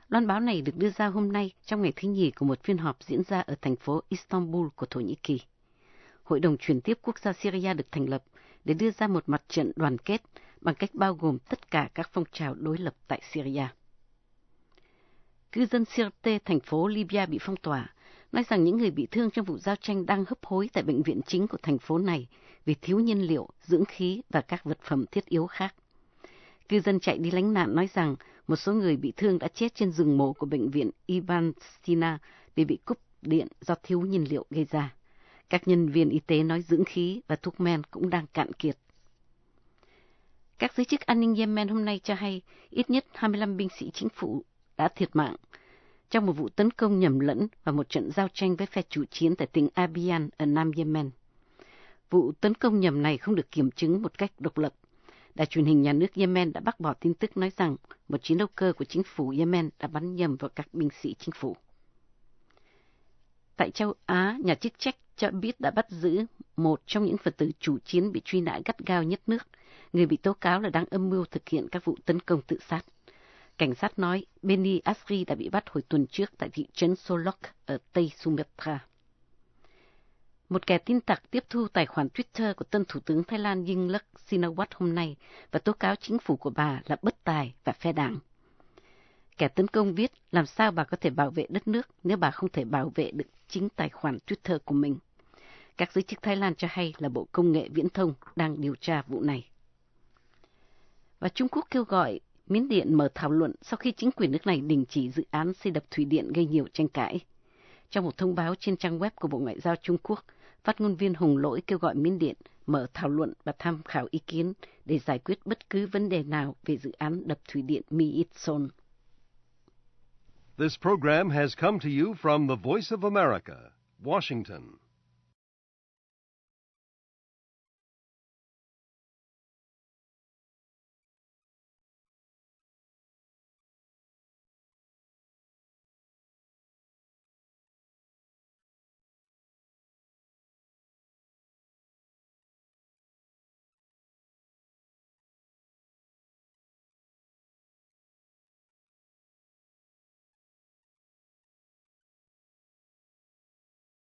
Loan báo này được đưa ra hôm nay trong ngày thứ nhì của một phiên họp diễn ra ở thành phố Istanbul của Thổ Nhĩ Kỳ. Hội đồng chuyển tiếp quốc gia Syria được thành lập để đưa ra một mặt trận đoàn kết bằng cách bao gồm tất cả các phong trào đối lập tại Syria. Cư dân Sirte, thành phố Libya bị phong tỏa, nói rằng những người bị thương trong vụ giao tranh đang hấp hối tại bệnh viện chính của thành phố này vì thiếu nhiên liệu, dưỡng khí và các vật phẩm thiết yếu khác. Cư dân chạy đi lánh nạn nói rằng một số người bị thương đã chết trên rừng mộ của bệnh viện Ivan Sina vì bị cúp điện do thiếu nhiên liệu gây ra. Các nhân viên y tế nói dưỡng khí và thuốc men cũng đang cạn kiệt. Các giới chức an ninh Yemen hôm nay cho hay ít nhất 25 binh sĩ chính phủ đã thiệt mạng trong một vụ tấn công nhầm lẫn và một trận giao tranh với phe chủ chiến tại tỉnh Abiyan ở Nam Yemen. Vụ tấn công nhầm này không được kiểm chứng một cách độc lập. Đài truyền hình nhà nước Yemen đã bác bỏ tin tức nói rằng một chiến đấu cơ của chính phủ Yemen đã bắn nhầm vào các binh sĩ chính phủ. Tại châu Á, nhà chức trách cho biết đã bắt giữ một trong những phần tử chủ chiến bị truy nã gắt gao nhất nước, người bị tố cáo là đang âm mưu thực hiện các vụ tấn công tự sát. Cảnh sát nói Benny Asri đã bị bắt hồi tuần trước tại thị trấn Solok ở Tây Sumatra. Một kẻ tin tặc tiếp thu tài khoản Twitter của tân Thủ tướng Thái Lan Yingluck Shinawat hôm nay và tố cáo chính phủ của bà là bất tài và phe đảng. Kẻ tấn công viết làm sao bà có thể bảo vệ đất nước nếu bà không thể bảo vệ được chính tài khoản Twitter của mình. Các giới chức Thái Lan cho hay là Bộ Công nghệ Viễn thông đang điều tra vụ này. Và Trung Quốc kêu gọi Miến Điện mở thảo luận sau khi chính quyền nước này đình chỉ dự án xây đập thủy điện gây nhiều tranh cãi. Trong một thông báo trên trang web của Bộ Ngoại giao Trung Quốc, phát ngôn viên Hùng Lỗi kêu gọi Miến Điện mở thảo luận và tham khảo ý kiến để giải quyết bất cứ vấn đề nào về dự án đập thủy điện Mi It Son. This program has come to you from the Voice of America, Washington.